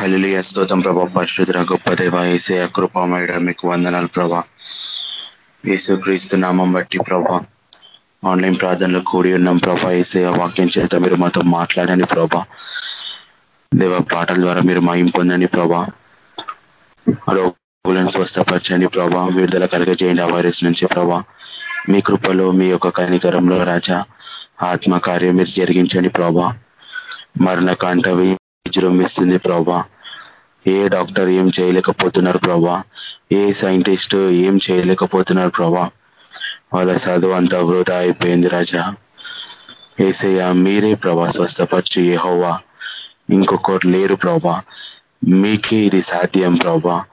హలిలియ స్తోత్రం ప్రభా. పరిశుద్ర గొప్ప దేవ ఏసే కృపమేడ మీకు వందనాలు ప్రభా. ఏసు క్రీస్తు నామం బట్టి ప్రభా. ఆన్లైన్ ప్రార్థనలో కూడి ఉన్నాం ప్రభా. ఏసే వాక్యం చేత మీరు మాతో మాట్లాడని ప్రభా. దేవ పాటల ద్వారా మీరు మాయం పొందని ప్రభా. రోగులను స్వస్థపరచండి ప్రభా. విడుదల కలగజేయండి ఆ వైరస్ నుంచి ప్రభా. మీ కృపలో మీ యొక్క కనికరంలో రాజా ఆత్మకార్యం మీరు జరిగించండి ప్రభా. మరణకాంట విజృంభిస్తుంది ప్రభా. ఏ డాక్టర్ ఏం చేయలేకపోతున్నారు ప్రభా. ఏ సైంటిస్ట్ ఏం చేయలేకపోతున్నారు ప్రభా. వాళ్ళ చదువు అంతా వృధా అయిపోయింది రాజా. ఏసయ్య మీరే ప్రభా స్వస్థపరిచి హోవా ఇంకొకరు లేరు ప్రభా. మీకే ఇది సాధ్యం ప్రభా.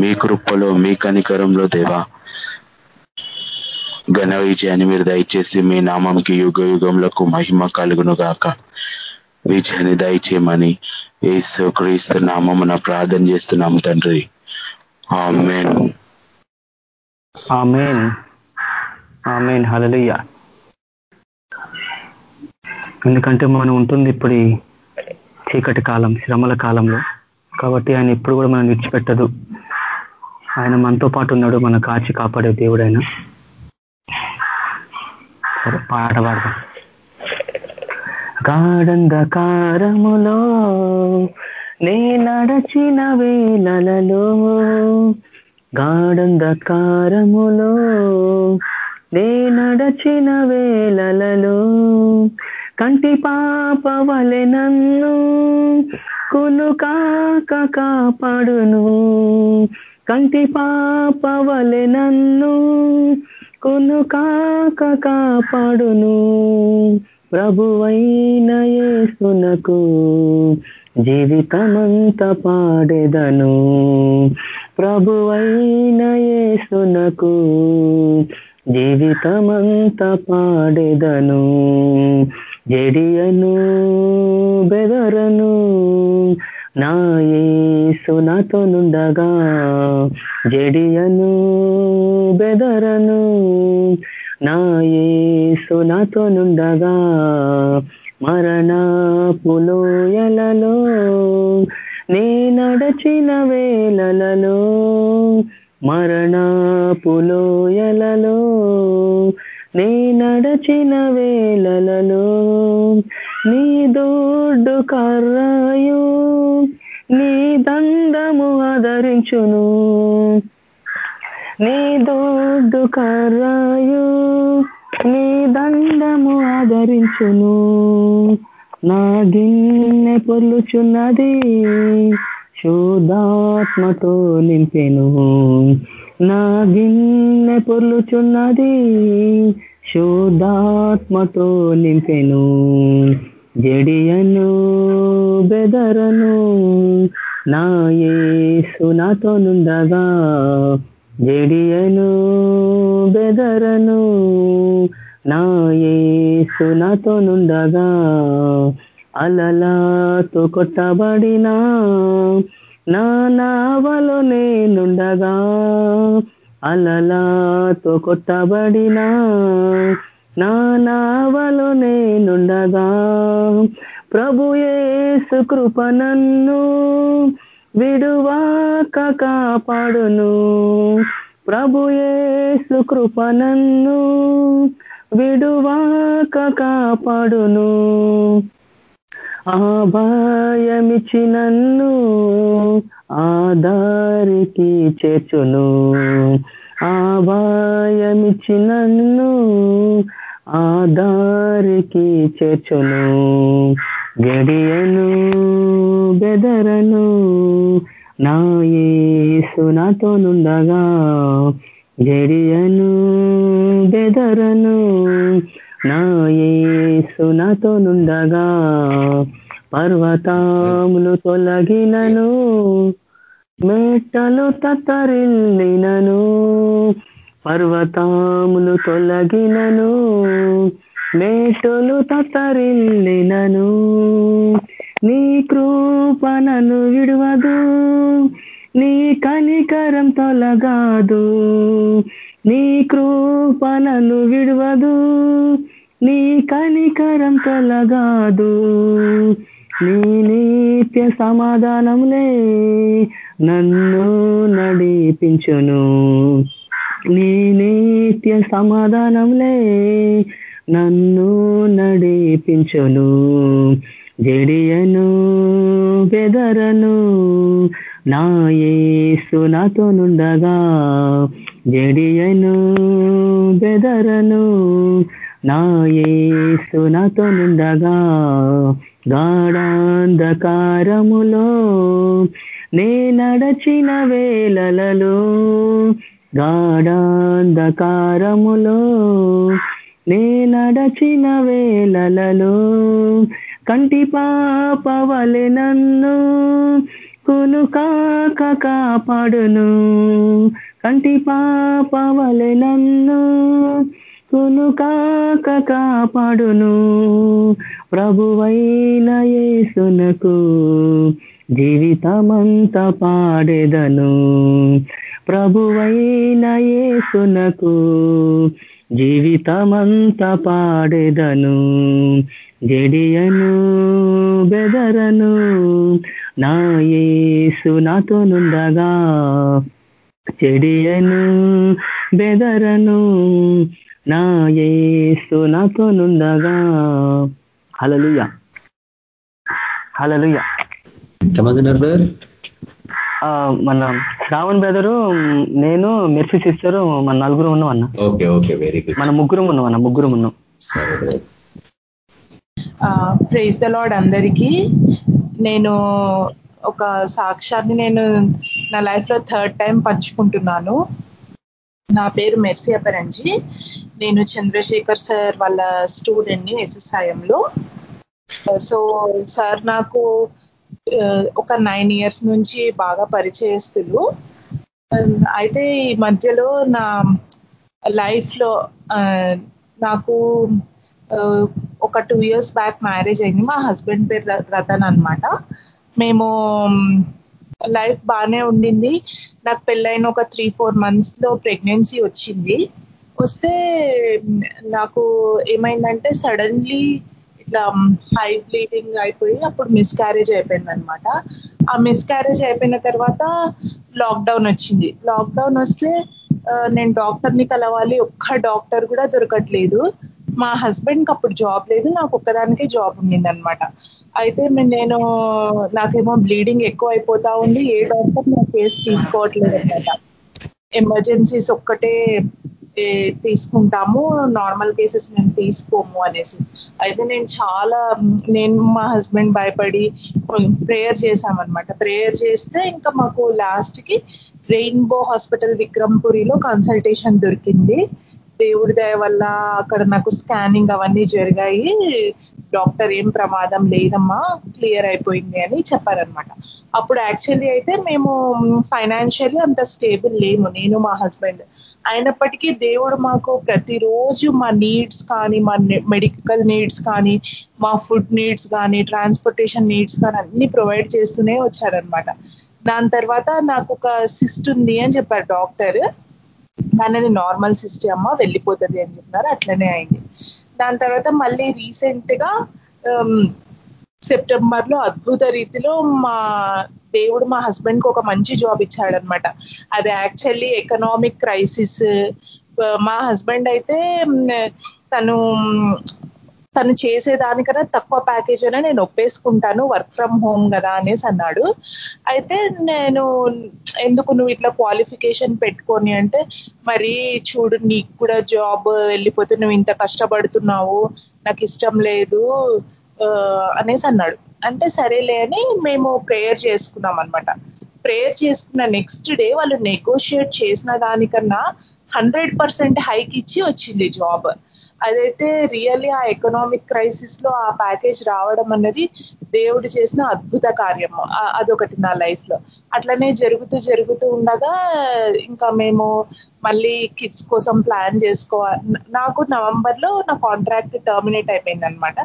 మీ కృపలో మీ కనికరంలో దేవా. ఘన విజయాన్ని మీరు దయచేసి మీ నామంకి యుగ యుగంలో మహిమ కలుగును గాక విజయాన్ని దయచేయమని ఏసు క్రీస్తు నామమున ప్రార్థన చేస్తున్నాం తండ్రి. ఎందుకంటే మనం ఉంటుంది ఇప్పుడు చీకటి కాలం శ్రమల కాలంలో. కాబట్టి ఆయన ఎప్పుడు కూడా మనం విడిచిపెట్టదు. ఆయన మనతో పాటు ఉన్నాడు మన కాచి కాపాడే దేవుడైనా. సరే పాట పాడదాం. గాఢంధకారములో నే నడచిన వేలలో గాఢంధకారములో నే నడచిన వేలలో కంటి పాప వలె నన్ను కును కాక కాపాడును. కంటి పాప వలె నన్ను కును కాక కాపాడును. ప్రభువైన యేసునకు జీవితమంత పాడెదను. ప్రభువైన యేసునకు జీవితమంత పాడెదను. జడియను బెదరను నా యేసు నాతో నుండగా జడియను బెదరను నా యేసు నాతో నుండగా మరణ పులోయలలో నీ నడచిన వేలలో మరణపులోయలలో పులోయలలో నీ నడచిన వేలలో నీ దొడ్డు కర్రాయు నీ దండము ఆదరించును. నీ దొడ్డు కర్రాయు నీ దండము ఆదరించును. నా గిన్నె పొల్లుచున్నది శుద్ధాత్మతో నింపెను. నా గిన్నె పొల్లుచున్నది శుద్ధాత్మతో నింపెను. జడియను బెదరను నా యేసు నాతోనుండగా జడియను బెదరను నా యేసు నుండగా అలలాతో కొట్టబడినా నా నావలో నేనుండగా అలలాతో కొట్టబడినా నా నావలో నేనుండగా ప్రభు యేసు కృప నన్ను విడువాక కాపాడును. ప్రభుయేసు కృప నన్ను విడువాక కాపాడును. ఆభాయమిచి నన్ను ఆధారికి చేర్చును. ఆభాయమిచి నన్ను ఆధారికి చేర్చును. గడియను బెదరను నా నుండగా. గడియను బెదరను నా యేసు నుండగా. పర్వతాములు తొలగినను మెట్టలు తత్తరిల్లినను పర్వతములు తొలగినను మేటలు తత్తరిల్లినను. నీ కృపనను విడువదు. నీ కనికరం తొలగాదు. నీ కృపనను విడువదు. నీ కనికరం తొలగాదు. నీ నిత్య సమాధానంలే నన్ను నడిపించును. నీ నిత్య సమాధానంలే నన్ను నడిపించును జడియను బెదరను నాయేసు నాతో నుండగా జడియను బెదరను నాయేసు నాతో నుండగా గాఢాంధకారములో నే నడచిన వేళలలో గాఢాంధకారములో నేనడచిన వేళలలో కంటి పాపవలె నన్ను కునుకాక కాపాడును. కంటి పాపవలె నన్ను కునుకాక కాపాడును. ప్రభువైన యేసునకు జీవితమంత పాడెదను. ప్రభువైన యేసునకు జీవితమంత పాడెదను జడియను బెదరను. నా యేసు నాతో చెడియను బెదరను. నా యేసు నాతో హలలుయ హలలుయ ఎంతమంది ఉన్నారు బ్రదర్ మన శ్రావణ్ బ్రదరు నేను మెర్సీ సిస్టరు మన నలుగురు ఉన్నాం అన్న. Okay okay very good. మన ముగ్గురు ఉన్నాం అన్న ముగ్గురు ఉన్నాం. ప్రైజ్ ద లాడ్ అందరికీ. నేను ఒక సాక్ష్యాన్ని నేను నా లైఫ్లో థర్డ్ టైం పంచుకుంటున్నాను. నా పేరు మెర్సీ అపరంజి. నేను చంద్రశేఖర్ సార్ వాళ్ళ స్టూడెంట్ని ఎస్ఎస్ఐఎంలో సో సార్ నాకు ఒక నైన్ ఇయర్స్ నుంచి బాగా పరిచయస్తులు. అయితే ఈ మధ్యలో నా లైఫ్లో నాకు ఒక టూ ఇయర్స్ బ్యాక్ మ్యారేజ్ అయింది. మా హస్బెండ్ పేరు రతన్ అనమాట మేము లైఫ్ బాగానే ఉండింది. నాకు పెళ్ళైన ఒక త్రీ ఫోర్ మంత్స్లో ప్రెగ్నెన్సీ వచ్చింది. వస్తే నాకు ఏమైందంటే సడన్లీ ఇట్లా హై బ్లీడింగ్ అయిపోయి అప్పుడు మిస్క్యారేజ్ అయిపోయింది అనమాట ఆ మిస్క్యారేజ్ అయిపోయిన తర్వాత లాక్డౌన్ వచ్చింది. లాక్డౌన్ వస్తే నేను డాక్టర్ని కలవాలి ఒక్క డాక్టర్ కూడా దొరకట్లేదు. మా హస్బెండ్కి అప్పుడు జాబ్ లేదు నాకు ఒక్కదానికే జాబ్ ఉండింది అనమాట అయితే నేను నాకేమో బ్లీడింగ్ ఎక్కువ అయిపోతా ఉంది ఏ డాక్టర్ నా కేసు తీసుకోవట్లేదు అనమాట ఎమర్జెన్సీస్ ఒక్కటే తీసుకుంటాము నార్మల్ కేసెస్ మేము తీసుకోము అనేసి. అయితే నేను చాలా నేను మా హస్బెండ్ భయపడి ప్రేయర్ చేశామన్నమాట. ప్రేయర్ చేస్తే ఇంకా మాకు లాస్ట్కి రెయిన్బో హాస్పిటల్ విక్రమ్పురిలో కన్సల్టేషన్ దొరికింది. దేవుడి దయ వల్ల అక్కడ నాకు స్కానింగ్ అవన్నీ జరిగాయి. డాక్టర్ ఏం ప్రమాదం లేదమ్మా క్లియర్ అయిపోయింది అని చెప్పారనమాట. అప్పుడు యాక్చువల్లీ అయితే మేము ఫైనాన్షియల్లీ అంత స్టేబుల్ లేము నేను మా హస్బెండ్. అయినప్పటికీ దేవుడు మాకు ప్రతిరోజు మా నీడ్స్ కానీ మా మెడికల్ నీడ్స్ కానీ మా ఫుడ్ నీడ్స్ కానీ ట్రాన్స్పోర్టేషన్ నీడ్స్ కానీ అన్ని ప్రొవైడ్ చేస్తూనే వచ్చారనమాట. దాని తర్వాత నాకు ఒక సిస్ట్ ఉంది అని చెప్పారు డాక్టర్. కానీ అది నార్మల్ సిస్ట్ అమ్మ వెళ్ళిపోతుంది అని చెప్పినారు అట్లనే అయింది. దాని తర్వాత మళ్ళీ రీసెంట్గా సెప్టెంబర్లో అద్భుత రీతిలో మా దేవుడు మా హస్బెండ్కి ఒక మంచి జాబ్ ఇచ్చాడనమాట అది యాక్చువల్లీ ఎకనామిక్ క్రైసిస్ మా హస్బెండ్ అయితే తను తను చేసేదానికన్నా తక్కువ ప్యాకేజ్ అయినా నేను ఒప్పేసుకుంటాను వర్క్ ఫ్రమ్ హోమ్ కదా అనేసి అన్నాడు. అయితే నేను ఎందుకు నువ్వు ఇట్లా క్వాలిఫికేషన్ పెట్టుకొని అంటే మరి చూడు నీకు కూడా జాబ్ వెళ్ళిపోతే నువ్వు ఇంత కష్టపడుతున్నావు నాకు ఇష్టం లేదు అనేసి అన్నాడు. అంటే సరేలే అని మేము ప్రేయర్ చేసుకున్నాం అనమాట ప్రేయర్ చేసుకున్న నెక్స్ట్ డే వాళ్ళు నెగోషియేట్ చేసిన దానికన్నా హండ్రెడ్ పర్సెంట్ హైక్ ఇచ్చి వచ్చింది జాబ్ అదైతే రియల్లీ ఆ ఎకనామిక్ క్రైసిస్లో ఆ ప్యాకేజ్ రావడం అన్నది దేవుడు చేసిన అద్భుత కార్యము. అదొకటి నా లైఫ్లో. అట్లనే జరుగుతూ జరుగుతూ ఉండగా ఇంకా మేము మళ్ళీ కిడ్స్ కోసం ప్లాన్ చేసుకోవాలి నాకు నవంబర్లో నా కాంట్రాక్ట్ టర్మినేట్ అయిపోయింది అనమాట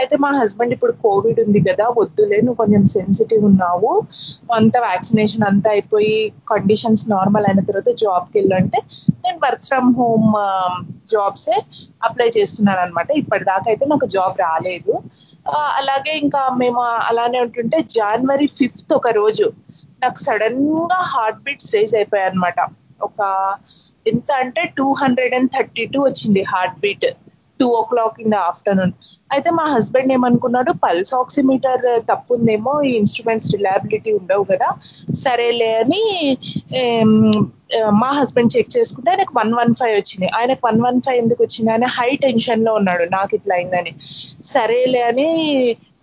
అయితే మా హస్బెండ్ ఇప్పుడు కోవిడ్ ఉంది కదా వద్దులే నువ్వు కొంచెం సెన్సిటివ్ ఉన్నావు. అంత వ్యాక్సినేషన్ అంతా అయిపోయి కండిషన్స్ నార్మల్ అయిన తర్వాత జాబ్కి వెళ్ళంటే నేను వర్క్ ఫ్రమ్ హోమ్ జాబ్సే అప్లై చేస్తున్నాను అనమాట ఇప్పటిదాకా అయితే నాకు జాబ్ రాలేదు. అలాగే ఇంకా మేము అలానే ఉంటుంటే జనవరి ఫిఫ్త్ ఒక రోజు నాకు సడన్గా హార్ట్ బీట్స్ రేజ్ అయిపోయాయి అనమాట ఒక ఎంత అంటే two hundred and thirty two వచ్చింది heart beat two o'clock in the afternoon అయితే మా హస్బెండ్ ఏమనుకున్నాడు పల్స్ ఆక్సిమీటర్ తప్పుందేమో ఈ ఇన్స్ట్రుమెంట్స్ రిలయబిలిటీ ఉండవు కదా సరేలే అని మా హస్బెండ్ చెక్ చేసుకుంటే ఆయనకు వన్ వన్ ఫైవ్ వచ్చింది. ఆయనకు వన్ వన్ ఫైవ్ ఎందుకు వచ్చింది? ఆయన హై టెన్షన్లో ఉన్నాడు నాకు ఇట్లా అయిందని. సరేలే అని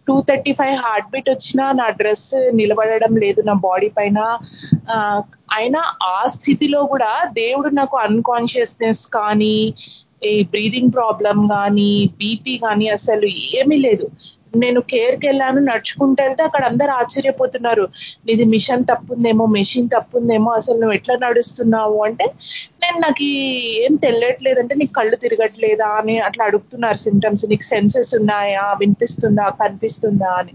two thirty five heart beat వచ్చినా నా డ్రెస్ నిలబడడం లేదు నా బాడీ పైన. అయినా ఆ స్థితిలో కూడా దేవుడు నాకు అన్కాన్షియస్నెస్ కానీ ఈ బ్రీదింగ్ ప్రాబ్లం కానీ బీపీ కానీ అసలు ఏమీ లేదు. నేను కేర్కి వెళ్ళాను నడుచుకుంటూ వెళ్తే అక్కడ అందరు ఆశ్చర్యపోతున్నారు. నీది మిషన్ తప్పుందేమో మెషిన్ తప్పుందేమో అసలు నువ్వు ఎట్లా నడుస్తున్నావు అంటే నేను నాకు ఏం తెలియట్లేదు అంటే నీకు కళ్ళు తిరగట్లేదా అని అట్లా అడుగుతున్నారు సిమ్టమ్స్ నీకు సెన్సెస్ ఉన్నాయా? వినిపిస్తుందా? కనిపిస్తుందా అని.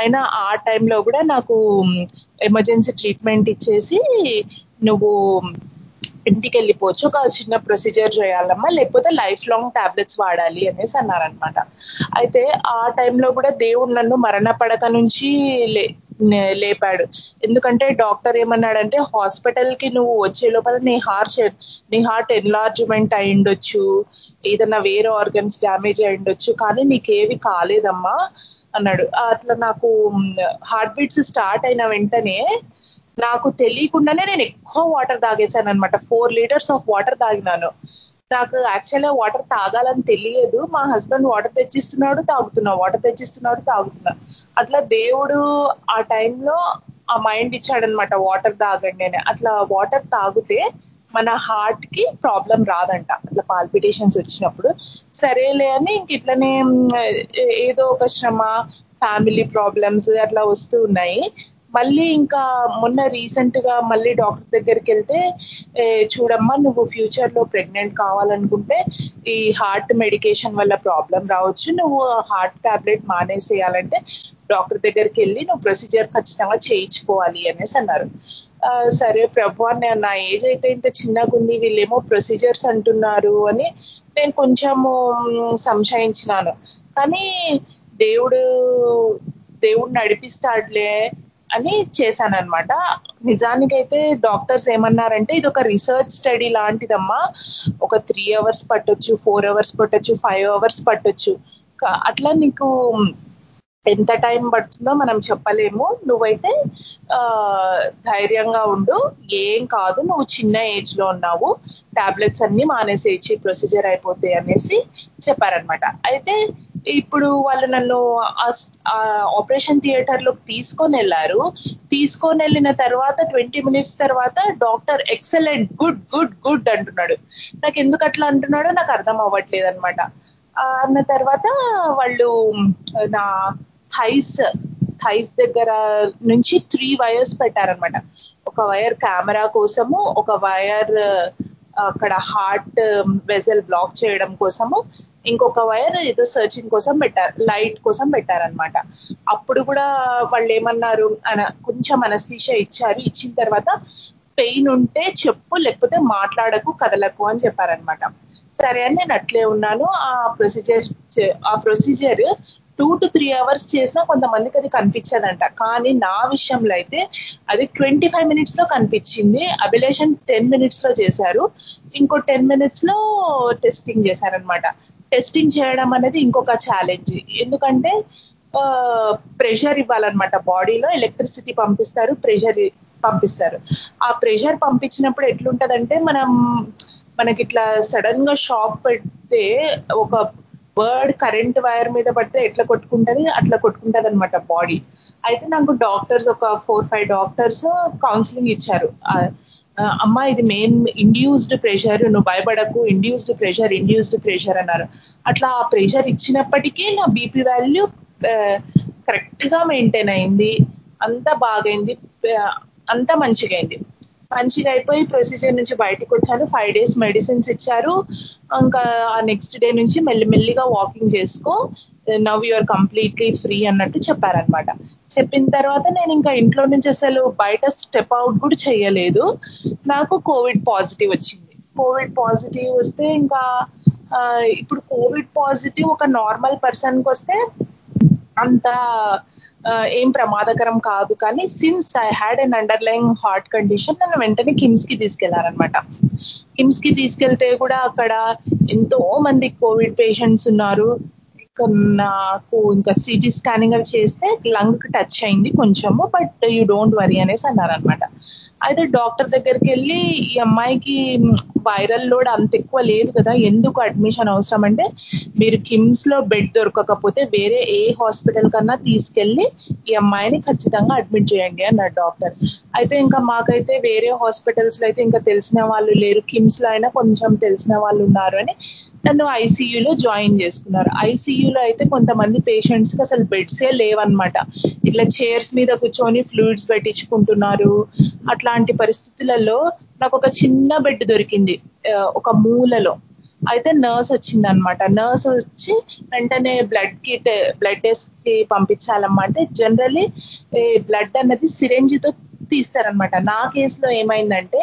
అయినా ఆ టైంలో కూడా నాకు ఎమర్జెన్సీ ట్రీట్మెంట్ ఇచ్చేసి నువ్వు ఇంటికి వెళ్ళిపోవచ్చు ఒక చిన్న ప్రొసీజర్ చేయాలమ్మా లేకపోతే లైఫ్ లాంగ్ టాబ్లెట్స్ వాడాలి అనేసి అన్నారనమాట అయితే ఆ టైంలో కూడా దేవుడు నన్ను మరణ పడక నుంచి లే- లేపాడు. ఎందుకంటే డాక్టర్ ఏమన్నాడంటే హాస్పిటల్కి నువ్వు వచ్చే లోపల నీ హార్ట్ నీ హార్ట్ ఎన్లార్జ్మెంట్ అయిండొచ్చు ఏదన్నా ఏదైనా వేరే ఆర్గన్స్ డ్యామేజ్ అయిండొచ్చు కానీ నీకేవి కాలేదమ్మా అన్నాడు. అట్లా నాకు హార్ట్ బీట్స్ స్టార్ట్ అయిన వెంటనే నాకు తెలియకుండానే నేను ఎక్కువ వాటర్ తాగేశాను అనమాట ఫోర్ లీటర్స్ ఆఫ్ వాటర్ తాగినాను. నాకు యాక్చువల్గా వాటర్ తాగాలని తెలియదు. మా హస్బెండ్ వాటర్ తెచ్చిస్తున్నాడు తాగుతున్నా. వాటర్ తెచ్చిస్తున్నాడు తాగుతున్నా. అట్లా దేవుడు ఆ టైంలో ఆ మైండ్ ఇచ్చాడనమాట వాటర్ తాగండి అని. అట్లా వాటర్ తాగితే మన హార్ట్కి ప్రాబ్లం రాదంట. అట్లా పాల్పిటేషన్స్ వచ్చినప్పుడు. సరేలే అని ఇంక ఇట్లనే ఏదో ఒక శ్రమ ఫ్యామిలీ ప్రాబ్లమ్స్ అట్లా వస్తూ ఉన్నాయి. మళ్ళీ ఇంకా మొన్న రీసెంట్గా మళ్ళీ డాక్టర్ దగ్గరికి వెళ్తే చూడమ్మా నువ్వు ఫ్యూచర్లో ప్రెగ్నెంట్ కావాలనుకుంటే ఈ హార్ట్ మెడికేషన్ వల్ల ప్రాబ్లం రావచ్చు. నువ్వు హార్ట్ టాబ్లెట్ మానేసేయాలంటే డాక్టర్ దగ్గరికి వెళ్ళి నువ్వు ప్రొసీజర్ ఖచ్చితంగా చేయించుకోవాలి అనేసి అన్నారు. సరే ప్రభు నా ఏజ్ అయితే ఇంత చిన్నగా ఉంది వీళ్ళేమో ప్రొసీజర్స్ అంటున్నారు అని నేను కొంచెము సంశయించినాను. కానీ దేవుడు దేవుడు నడిపిస్తాడులే అని చేశాను నిజానికైతే డాక్టర్స్ ఏమన్నారంటే ఇది ఒక రీసెర్చ్ స్టడీ లాంటిదమ్మా. ఒక త్రీ అవర్స్ పట్టొచ్చు ఫోర్ అవర్స్ పట్టొచ్చు ఫైవ్ అవర్స్ పట్టొచ్చు. అట్లా నీకు ఎంత టైం పడుతుందో మనం చెప్పలేము. నువ్వైతే ధైర్యంగా ఉండు. ఏం కాదు నువ్వు చిన్న ఏజ్లో ఉన్నావు. టాబ్లెట్స్ అన్ని మానేసేయచ్చు ప్రొసీజర్ అయిపోతాయి అనేసి చెప్పారనమాట అయితే ఇప్పుడు వాళ్ళు నన్ను ఆపరేషన్ థియేటర్లోకి తీసుకొని వెళ్ళారు. తీసుకొని వెళ్ళిన తర్వాత ట్వంటీ మినిట్స్ తర్వాత doctor excellent good good good అంటున్నాడు. నాకు ఎందుకు అట్లా అంటున్నాడో నాకు అర్థం అవ్వట్లేదు అనమాట అన్న తర్వాత వాళ్ళు నా థైస్ థైస్ దగ్గర నుంచి త్రీ వైర్స్ పెట్టారనమాట ఒక వైర్ కెమెరా కోసము ఒక వైర్ అక్కడ హార్ట్ వెజల్ బ్లాక్ చేయడం కోసము ఇంకొక వైర్ ఏదో సర్చింగ్ కోసం పెట్టారు లైట్ కోసం పెట్టారనమాట అప్పుడు కూడా వాళ్ళు ఏమన్నారు అన- కొంచెం అనస్థీషియా ఇచ్చారు ఇచ్చిన తర్వాత పెయిన్ ఉంటే చెప్పు లేకపోతే మాట్లాడకు కదలకు అని చెప్పారనమాట సరే అని నేను అట్లే ఉన్నాను. ఆ ప్రొసీజర్ ఆ procedure two to three hours చేసినా కొంతమందికి అది కనిపించదంట. కానీ నా విషయంలో అయితే అది ట్వంటీ ఫైవ్ మినిట్స్లో కనిపించింది. అబిలేషన్ టెన్ మినిట్స్లో చేశారు. ఇంకో టెన్ మినిట్స్లో టెస్టింగ్ చేశారనమాట టెస్టింగ్ చేయడం అనేది ఇంకొక ఛాలెంజ్ ఎందుకంటే ప్రెషర్ ఇవ్వాలన్నమాట బాడీలో ఎలక్ట్రిసిటీ పంపిస్తారు ప్రెషర్ పంపిస్తారు. ఆ ప్రెషర్ పంపించినప్పుడు ఎట్లుంటదంటే మనం మనకి ఇట్లా సడన్గా షాక్ పెడితే ఒక బర్డ్ కరెంట్ వైర్ మీద పడితే ఎట్లా కొట్టుకుంటది? అట్లా కొట్టుకుంటది అనమాట బాడీ అయితే నాకు డాక్టర్స్ ఒక ఫోర్ ఫైవ్ డాక్టర్స్ కౌన్సిలింగ్ ఇచ్చారు. అమ్మా ఇది మెయిన్ ఇండ్యూస్డ్ ప్రెషర్ నువ్వు భయపడకు ఇండ్యూస్డ్ ప్రెషర్ ఇండ్యూస్డ్ ప్రెషర్ అన్నారు. అట్లా ఆ ప్రెషర్ ఇచ్చినప్పటికీ నా బీపీ వాల్యూ కరెక్ట్గా మెయింటైన్ అయింది. అంతా బాగైంది అంతా మంచిగా అయింది. మంచిగా అయిపోయి ప్రొసీజర్ నుంచి బయటకు వచ్చాను. ఫైవ్ డేస్ మెడిసిన్స్ ఇచ్చారు. ఇంకా ఆ నెక్స్ట్ డే నుంచి మెల్లిమెల్లిగా వాకింగ్ చేసుకో. నవ్ యూఆర్ కంప్లీట్లీ ఫ్రీ అన్నట్టు చెప్పారనమాట చెప్పిన తర్వాత నేను ఇంకా ఇంట్లో నుంచి అసలు బయట స్టెప్ అవుట్ కూడా చేయలేదు. నాకు కోవిడ్ పాజిటివ్ వచ్చింది. కోవిడ్ పాజిటివ్ వస్తే ఇంకా ఇప్పుడు కోవిడ్ పాజిటివ్ ఒక నార్మల్ పర్సన్కి వస్తే అంత ఏం ప్రమాదకరం కాదు. కానీ since I had an underlying heart condition నన్ను వెంటనే కిమ్స్కి తీసుకెళ్ళారనమాట కిమ్స్కి తీసుకెళ్తే కూడా అక్కడ ఎంతో మంది కోవిడ్ పేషెంట్స్ ఉన్నారు. నాకు ఇంకా సిటీ స్కానింగ్ అవి చేస్తే లంగ్ టచ్ అయింది కొంచెము బట్ యూ డోంట్ వరీ అనేసి అన్నారనమాట అయితే డాక్టర్ దగ్గరికి వెళ్ళి ఈ అమ్మాయికి వైరల్ లోడ్ అంత ఎక్కువ లేదు కదా ఎందుకు అడ్మిషన్ అవసరం అంటే మీరు కిమ్స్లో బెడ్ దొరకకపోతే వేరే ఏ హాస్పిటల్ కన్నా తీసుకెళ్ళి ఈ అమ్మాయిని ఖచ్చితంగా అడ్మిట్ చేయండి అన్నాడు డాక్టర్ అయితే ఇంకా మాకైతే వేరే హాస్పిటల్స్లో అయితే ఇంకా తెలిసిన వాళ్ళు లేరు కిమ్స్లో అయినా కొంచెం తెలిసిన వాళ్ళు ఉన్నారు అని నన్ను ఐసీయూలో జాయిన్ చేసుకున్నారు. ఐసీయూలో అయితే కొంతమంది పేషెంట్స్కి అసలు బెడ్సే లేవన్నమాట. ఇట్లా చైర్స్ మీద కూర్చొని ఫ్లూయిడ్స్ పెట్టించుకుంటున్నారు. అట్లాంటి పరిస్థితులలో నాకు ఒక చిన్న బెడ్ దొరికింది ఒక మూలలో. అయితే నర్స్ వచ్చింది అనమాట నర్స్ వచ్చి వెంటనే బ్లడ్కి బ్లడ్ టెస్ట్కి పంపించాలన్నమాట. జనరలీ బ్లడ్ అన్నది సిరెంజితో తీస్తారనమాట నా కేసులో ఏమైందంటే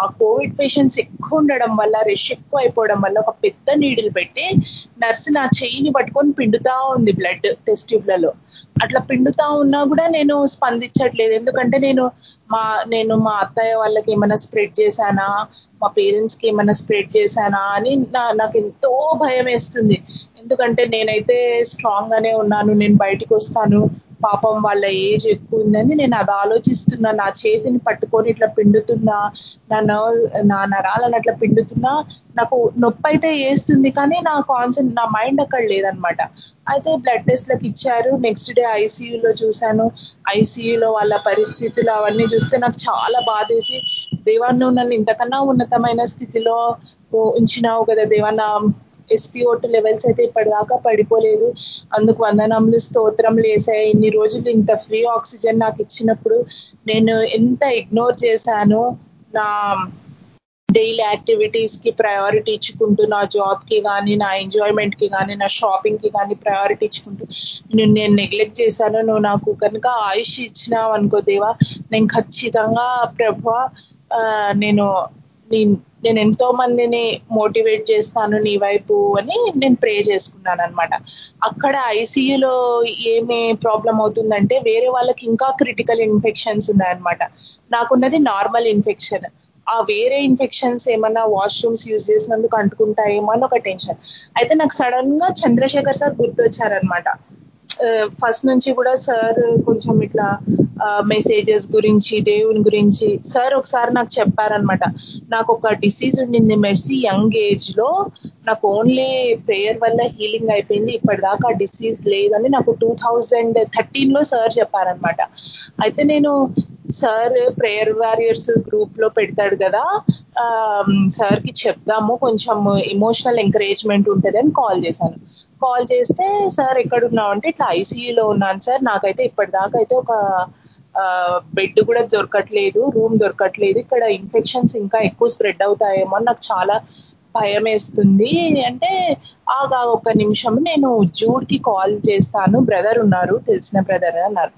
ఆ కోవిడ్ పేషెంట్స్ ఎక్కువ ఉండడం వల్ల రష్ ఎక్కువ అయిపోవడం వల్ల ఒక పెద్ద నీడిల్ పెట్టి నర్స్ నా చెయ్యిని పట్టుకొని పిండుతా ఉంది బ్లడ్ టెస్ట్ ట్యూబ్లలో. అట్లా పిండుతా ఉన్నా కూడా నేను స్పందించట్లేదు. ఎందుకంటే నేను మా నేను మా అత్తయ్య వాళ్ళకి ఏమైనా స్ప్రెడ్ చేశానా? మా పేరెంట్స్కి ఏమైనా స్ప్రెడ్ చేశానా? అని నా- నాకు ఎంతో భయం వేస్తుంది. ఎందుకంటే నేనైతే స్ట్రాంగ్ గానే ఉన్నాను. నేను బయటికి వస్తాను. పాపం వాళ్ళ ఏజ్ ఎక్కువ ఉందని నేను అది ఆలోచిస్తున్నా. నా చేతిని పట్టుకొని ఇట్లా పిండుతున్నా. నా నా నరాలను అట్లా పిండుతున్నా. నాకు నొప్పి అయితే వేస్తుంది కానీ నా కాన్సెంట్ నా మైండ్ అక్కడ లేదనమాట. అయితే బ్లడ్ టెస్ట్లకు ఇచ్చారు. నెక్స్ట్ డే ఐసీయూలో చూశాను. ఐసీయూలో వాళ్ళ పరిస్థితులు అవన్నీ చూస్తే నాకు చాలా బాధేసి దేవాన్ని నన్ను ఇంతకన్నా ఉన్నతమైన స్థితిలో ఉంచినావు కదా దేవా ఎస్పీఓ టూ లెవెల్స్ అయితే ఇప్పటిదాకా పడిపోలేదు. అందుకు వందనములు స్తోత్రములు వేసాయి ఇన్ని రోజులు ఇంత ఫ్రీ ఆక్సిజన్ నాకు ఇచ్చినప్పుడు నేను ఎంత ఇగ్నోర్ చేశానో నా డైలీ యాక్టివిటీస్కి ప్రయారిటీ ఇచ్చుకుంటూ నా జాబ్కి కానీ నా ఎంజాయ్మెంట్కి కానీ నా షాపింగ్కి కానీ ప్రయారిటీ ఇచ్చుకుంటూ నేను నేను నెగ్లెక్ట్ చేశాను నువ్వు నాకు కనుక ఆయుష్ ఇచ్చినావు అనుకో దేవా నేను ఖచ్చితంగా ప్రభు నేను నేను ఎంతో మందిని మోటివేట్ చేస్తాను నీ వైపు అని నేను ప్రే చేసుకున్నాను అనమాట అక్కడ ఐసీయూలో ఏమి ప్రాబ్లం అవుతుందంటే వేరే వాళ్ళకి ఇంకా క్రిటికల్ ఇన్ఫెక్షన్స్ ఉన్నాయన్నమాట. నాకున్నది నార్మల్ ఇన్ఫెక్షన్. ఆ వేరే ఇన్ఫెక్షన్స్ ఏమన్నా వాష్రూమ్స్ యూజ్ చేసినందుకు అంటుకుంటాయేమో అని ఒక టెన్షన్. అయితే నాకు సడన్గా చంద్రశేఖర్ సార్ గుర్తొచ్చారనమాట ఫస్ట్ నుంచి కూడా సార్ కొంచెం ఇట్లా మెసేజెస్ గురించి దేవుని గురించి సార్ ఒకసారి నాకు చెప్పారనమాట నాకు ఒక డిసీజ్ ఉండింది మెర్సీ యంగ్ ఏజ్లో. నాకు ఓన్లీ ప్రేయర్ వల్ల హీలింగ్ అయిపోయింది. ఇప్పటిదాకా ఆ డిసీజ్ లేదని నాకు టూ థౌజండ్ థర్టీన్లో సార్ చెప్పారనమాట అయితే నేను సార్ ప్రేయర్ వారియర్స్ గ్రూప్లో పెడతాడు కదా సార్కి చెప్దాము. కొంచెం ఎమోషనల్ ఎంకరేజ్మెంట్ ఉంటుందని కాల్ చేశాను. కాల్ చేస్తే సార్ ఎక్కడున్నావు? అంటే ఇట్లా ఐసీయూలో ఉన్నాను సార్. నాకైతే ఇప్పటిదాకా అయితే ఒక బెడ్ కూడా దొరకట్లేదు రూమ్ దొరకట్లేదు. ఇక్కడ ఇన్ఫెక్షన్స్ ఇంకా ఎక్కువ స్ప్రెడ్ అవుతాయేమో నాకు చాలా భయం వేస్తుంది. అంటే ఆగా ఒక నిమిషం. నేను జూడ్కి కాల్ చేస్తాను. బ్రదర్ ఉన్నారు తెలిసిన బ్రదర్ అన్నారు.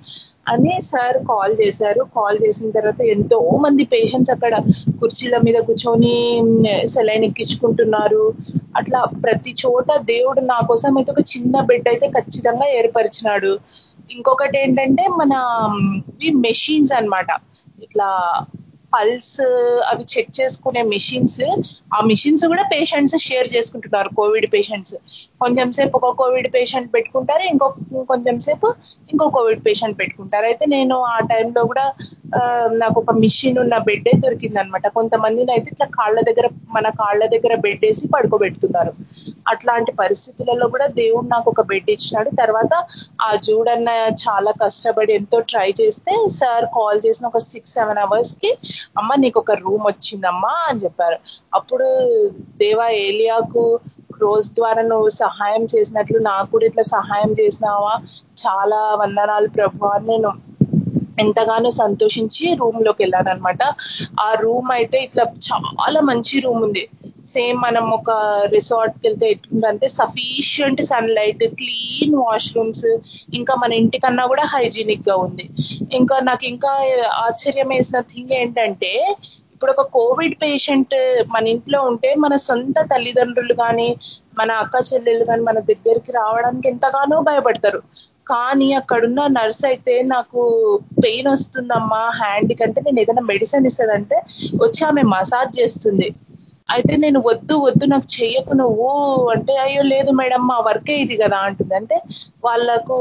అని సార్ కాల్ చేశారు. కాల్ చేసిన తర్వాత ఎంతో మంది పేషెంట్స్ అక్కడ కుర్చీల మీద కూర్చొని సెలైన్ ఎక్కించుకుంటున్నారు. అట్లా ప్రతి చోట దేవుడు నా కోసం అయితే ఒక చిన్న బెడ్ అయితే ఖచ్చితంగా ఏర్పరిచినాడు. ఇంకొకటి ఏంటంటే మన మెషిన్స్ అన్నమాట. ఇట్లా పల్స్ అవి చెక్ చేసుకునే మిషన్స్ ఆ మిషన్స్ కూడా పేషెంట్స్ షేర్ చేసుకుంటున్నారు కోవిడ్ పేషెంట్స్ కొంచెం సేపు ఒక కోవిడ్ పేషెంట్ పెట్టుకుంటారు ఇంకో కొంచెం సేపు ఇంకో కోవిడ్ పేషెంట్ పెట్టుకుంటారు. అయితే నేను ఆ టైంలో కూడా నాకు ఒక మిషన్ ఉన్న బెడ్డే దొరికింది అనమాట కొంతమందిని అయితే ఇట్లా కాళ్ళ దగ్గర మన కాళ్ళ దగ్గర బెడ్ వేసి పడుకోబెడుతున్నారు. అట్లాంటి పరిస్థితులలో కూడా దేవుడు నాకు ఒక బెడ్ ఇచ్చినాడు. తర్వాత ఆ జూడన్న చాలా కష్టపడి ఎంతో ట్రై చేస్తే సార్ కాల్ చేసిన ఒక సిక్స్ సెవెన్ అవర్స్కి అమ్మ నీకు ఒక రూమ్ వచ్చిందమ్మా అని చెప్పారు. అప్పుడు దేవా ఏలియాకు క్రోజ్ ద్వారా నువ్వు సహాయం చేసినట్లు నాకు కూడా ఇట్లా సహాయం చేసినావా? చాలా వందనాలు ప్రభు అని నేను ఎంతగానో సంతోషించి రూమ్లోకి వెళ్ళాను ఆ రూమ్ అయితే ఇట్లా చాలా మంచి రూమ్ ఉంది. సేమ్ మనం ఒక రిసార్ట్కి వెళ్తే ఎట్లుందంటే sufficient sun light clean washrooms ఇంకా మన ఇంటికన్నా కూడా హైజీనిక్గా ఉంది. ఇంకా నాకు ఇంకా ఆశ్చర్యం వేసిన థింగ్ ఏంటంటే ఇప్పుడు ఒక కోవిడ్ పేషెంట్ మన ఇంట్లో ఉంటే మన సొంత తల్లిదండ్రులు కానీ మన అక్క చెల్లెలు కానీ మన దగ్గరికి రావడానికి ఎంతగానో భయపడతారు. కానీ అక్కడున్న నర్స్ అయితే నాకు పెయిన్ వస్తుందమ్మా హ్యాండ్ కంటే నేను ఏదైనా మెడిసిన్ ఇస్తానంటే వచ్చి ఆమె మసాజ్ చేస్తుంది. అయితే నేను వద్దు వద్దు నాకు చెయ్యకు నువ్వు అంటే అయ్యో లేదు మేడం మా వర్కే ఇది కదా అంటుంది. అంటే వాళ్ళకు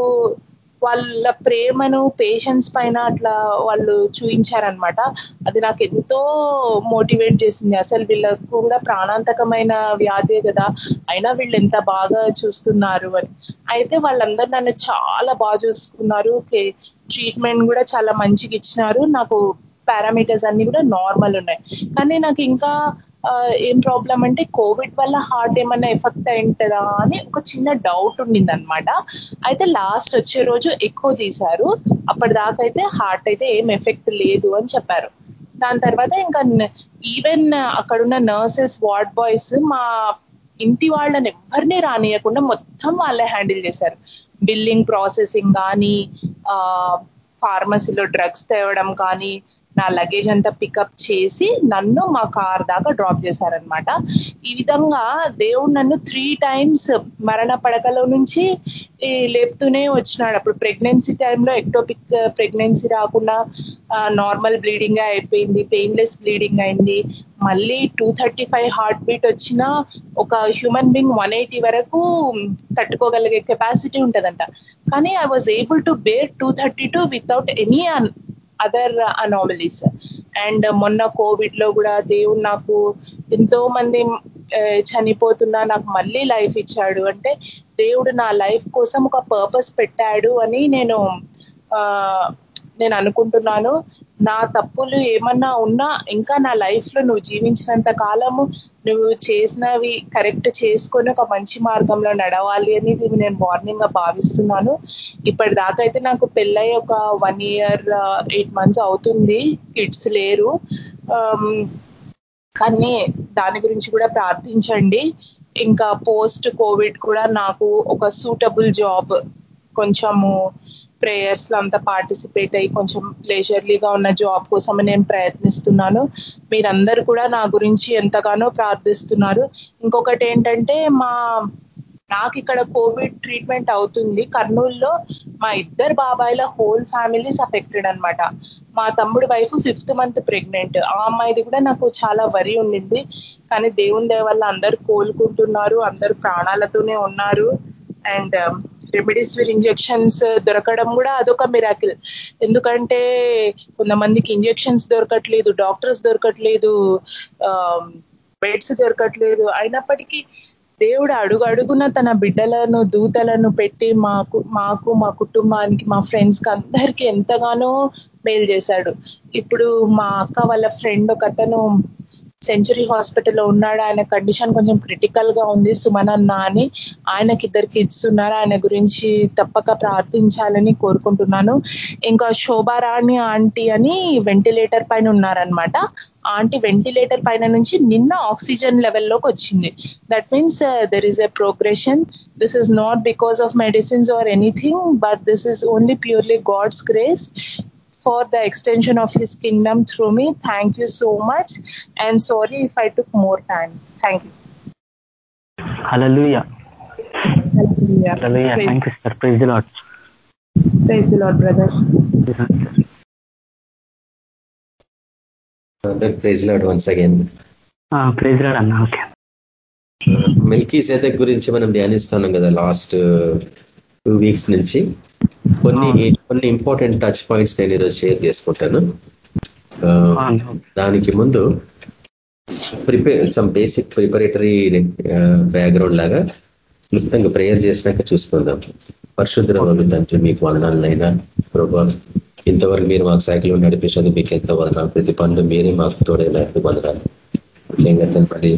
వాళ్ళ ప్రేమను పేషెన్స్ పైన అట్లా వాళ్ళు చూపించారనమాట అది నాకు ఎంతో మోటివేట్ చేసింది. అసలు వీళ్ళకు కూడా ప్రాణాంతకమైన వ్యాధే కదా. అయినా వీళ్ళు ఎంత బాగా చూస్తున్నారు అని. అయితే వాళ్ళందరూ నన్ను చాలా బాగా చూసుకున్నారు. ట్రీట్మెంట్ కూడా చాలా మంచిగా ఇచ్చినారు. నాకు పారామీటర్స్ అన్ని కూడా నార్మల్ ఉన్నాయి. కానీ నాకు ఇంకా ఏం ప్రాబ్లం అంటే కోవిడ్ వల్ల హార్ట్ ఏమైనా ఎఫెక్ట్ అయింటదా అని ఒక చిన్న డౌట్ ఉండింది అనమాట అయితే లాస్ట్ వచ్చే రోజు ఎక్కువ తీశారు. అప్పటిదాకా అయితే హార్ట్ అయితే ఏం ఎఫెక్ట్ లేదు అని చెప్పారు. దాని తర్వాత ఇంకా ఈవెన్ అక్కడున్న నర్సెస్ వార్డ్ బాయ్స్ మా ఇంటి వాళ్ళని ఎవరిని రానియకుండా మొత్తం వాళ్ళే హ్యాండిల్ చేశారు. బిల్లింగ్ ప్రాసెసింగ్ కానీ ఫార్మసీలో డ్రగ్స్ తేవడం కానీ నా లగేజ్ అంతా పికప్ చేసి నన్ను మా కార్ దాకా డ్రాప్ చేశారనమాట ఈ విధంగా దేవుడు నన్ను త్రీ టైమ్స్ మరణ పడకలో నుంచి లేపుతూనే వచ్చినాడు. అప్పుడు ప్రెగ్నెన్సీ టైంలో ఎక్టోపిక్ ప్రెగ్నెన్సీ రాకుండా నార్మల్ బ్లీడింగ్ అయిపోయింది పెయిన్లెస్ బ్లీడింగ్ అయింది. మళ్ళీ two thirty five heart beat వచ్చిన ఒక హ్యూమన్ బీయింగ్ వన్ ఎయిటీ వరకు తట్టుకోగలిగే కెపాసిటీ ఉంటుందంట. కానీ I was able to bear two thirty two without any other anomalies and మొన్న కోవిడ్లో కూడా దేవుడు నాకు ఎంతో మంది చనిపోతున్నా నాకు మళ్ళీ లైఫ్ ఇచ్చాడు. అంటే దేవుడు నా లైఫ్ కోసం ఒక పర్పస్ పెట్టాడు అని నేను నేను అనుకుంటున్నాను. నా తప్పులు ఏమన్నా ఉన్నా ఇంకా నా లైఫ్లో నువ్వు జీవించినంత కాలము నువ్వు చేసినవి కరెక్ట్ చేసుకొని ఒక మంచి మార్గంలో నడవాలి అనేది నేను వార్నింగ్గా భావిస్తున్నాను. ఇప్పటిదాకా అయితే నాకు పెళ్ళై ఒక వన్ ఇయర్ ఎయిట్ మంత్స్ అవుతుంది. కిడ్స్ లేరు. కానీ దాని గురించి కూడా ప్రార్థించండి. ఇంకా పోస్ట్ కోవిడ్ కూడా నాకు ఒక సూటబుల్ జాబ్ కొంచెము ప్రేయర్స్లో అంతా పార్టిసిపేట్ అయ్యి కొంచెం లేజర్లీగా ఉన్న జాబ్ కోసం నేను ప్రయత్నిస్తున్నాను. మీరందరూ కూడా నా గురించి ఎంతగానో ప్రార్థిస్తున్నారు. ఇంకొకటి ఏంటంటే మా నాకు ఇక్కడ కోవిడ్ ట్రీట్మెంట్ అవుతుంది. కర్నూలులో మా ఇద్దరు బాబాయిల హోల్ ఫ్యామిలీస్ అఫెక్టెడ్ అనమాట మా తమ్ముడు వైఫ్ ఫిఫ్త్ మంత్ ప్రెగ్నెంట్ ఆ అమ్మాయిది కూడా నాకు చాలా వరి ఉండింది. కానీ దేవుని దేవల్ల అందరూ కోలుకుంటున్నారు. అందరు ప్రాణాలతోనే ఉన్నారు. అండ్ రెమిడిసివిర్ ఇంజెక్షన్స్ uh, దొరకడం కూడా అదొక మిరాకిల్ ఎందుకంటే కొంతమందికి ఇంజెక్షన్స్ దొరకట్లేదు డాక్టర్స్ దొరకట్లేదు um, బెడ్స్ దొరకట్లేదు. అయినప్పటికీ దేవుడు అడుగు అడుగున తన బిడ్డలను దూతలను పెట్టి మాకు మాకు మా కుటుంబానికి మా ఫ్రెండ్స్కి అందరికి ఎంతగానో మేలు చేశాడు. ఇప్పుడు మా అక్క వాళ్ళ ఫ్రెండ్ ఒక అతను సెంచురీ హాస్పిటల్లో ఉన్నాడు. ఆయన కండిషన్ కొంచెం క్రిటికల్గా ఉంది సుమనన్న అని ఆయనకి ఇద్దరు కిడ్స్ ఉన్నారు. ఆయన గురించి తప్పక ప్రార్థించాలని కోరుకుంటున్నాను. ఇంకా శోభారాణి ఆంటీ అని వెంటిలేటర్ పైన ఉన్నారనమాట ఆంటీ వెంటిలేటర్ పైన నుంచి నిన్న ఆక్సిజన్ లెవెల్లోకి వచ్చింది. That means there is a progression this is not because of medicines or anything but this is only purely God's grace for the extension of his kingdom through me. Thank you so much. And sorry if I took more time. Thank you. Hallelujah. Hallelujah. Hallelujah. Praise, Thank you, sir. Praise the Lord. praise the Lord, brother. Praise Lord once again praise Lord అన్న okay Melchizedek గురించి మనం ధ్యానిస్తున్నాం కదా last two weeks నుంచి కొన్ని కొన్ని important touch points నేను ఈరోజు share చేసుకుంటాను. దానికి ముందు prepare some basic preparatory background లాగా క్లుప్తంగా ప్రేయర్ చేసినాక చూసుకుందాం. పరిశుద్ధ తండ్రి మీకు వదనాలనైనా ప్రభా ఇంతవరకు మీరు మాకు సైకిల్ నడిపించినందుకు మీకు ఎంత వదనాలు. ప్రతి పనులు మీరే మాకు తోడైనట్టు వదనాలు. ముఖ్యంగా తనపడి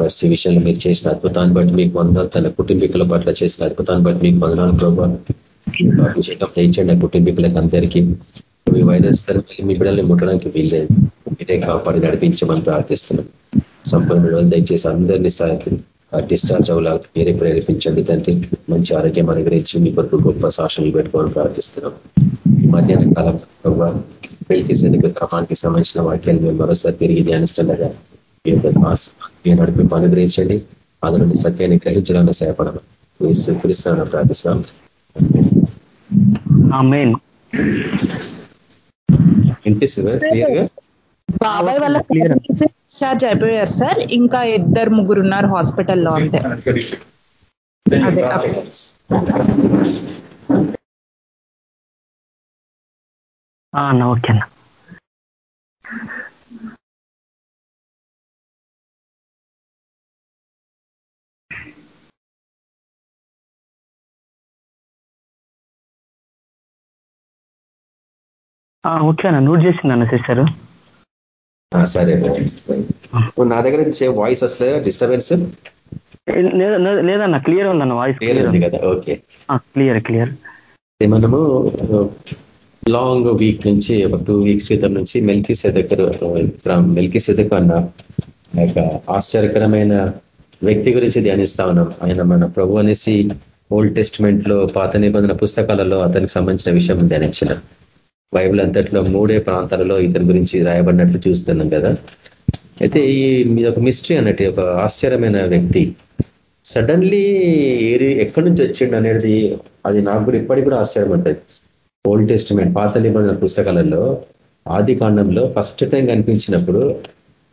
మర్సి విషయంలో మీరు చేసిన అద్భుతాన్ని బట్టి మీకు వందనాలు. తన కుటుంబీకుల పట్ల చేసిన అద్భుతాన్ని బట్టి మీకు వందనాలు ప్రభా. చెకప్ చేయించండి కుటుంబీకులకు అందరికీ. మీ వైరస్ తరఫు మీ బిడ్డల్ని ముట్టడానికి వీల్లేదు. మీరే కాపాడి నడిపించమని ప్రార్థిస్తున్నాం. సంపూర్ణ దయచేసి అందరినీ డిశ్చార్జ్ అవ్వాలని మీరే ప్రేరేపించండి తండ్రి. మంచి ఆరోగ్యం అనుగ్రహించి మీ కొరకు గొప్ప సాక్షులు పెట్టుకోవాలని ప్రార్థిస్తున్నాం. ఈ మధ్యాహ్న కాలం ప్రభావ వెలికిసేందుకు క్రమానికి సంబంధించిన వాక్యాలు మేము మరోసారి తిరిగి ధ్యానిస్తుండగా మీ యొక్క నడిపి అనుగ్రహించండి. అందులోని సత్యాన్ని గ్రహించాలని మీ సుకరిస్తామని ప్రార్థిస్తున్నాం. బాబాయ్ వాళ్ళ డిశ్చార్జ్ అయిపోయారు సార్. ఇంకా ఇద్దరు ముగ్గురు ఉన్నారు హాస్పిటల్లో అంతే. అదే అన్న ఓకే అన్న. ఓకే అన్న నోట్ చేసింది అన్న సిస్టర్ సరే నా దగ్గర నుంచి వాయిస్ వస్తలే డిస్టర్బెన్స్ లేదన్న క్లియర్ ఉందన్న వాయిస్ క్లియర్ ఉంది కదా ఓకే. క్లియర్ క్లియర్ మనము లాంగ్ వీక్ నుంచి ఒక టూ వీక్స్ క్రితం నుంచి మెల్కీ సెదకర్ మెల్కీ సెదక్ అన్న యొక్క ఆశ్చర్యకరమైన వ్యక్తి గురించి ధ్యానిస్తా ఉన్నాం. ఆయన మన ప్రభు అనేసి ఓల్డ్ టెస్ట్మెంట్లో పాత నిబంధన పుస్తకాలలో అతనికి సంబంధించిన విషయం ధ్యానించిన. బైబిల్ అంతట్లో మూడే ప్రాంతాలలో ఇతని గురించి రాయబడినట్లు చూస్తున్నాం కదా. అయితే ఈ మీద ఒక మిస్టరీ అన్నట్టు ఒక ఆశ్చర్యమైన వ్యక్తి సడన్లీ ఏరి ఎక్కడి నుంచి వచ్చిండు అనేది అది నాకు కూడా ఇప్పటికి కూడా ఆశ్చర్యం ఉంటుంది ఓల్డ్ టెస్టిమెంట్ పాత నిబంధన పుస్తకాలలో ఆది కాండంలో ఫస్ట్ టైం కనిపించినప్పుడు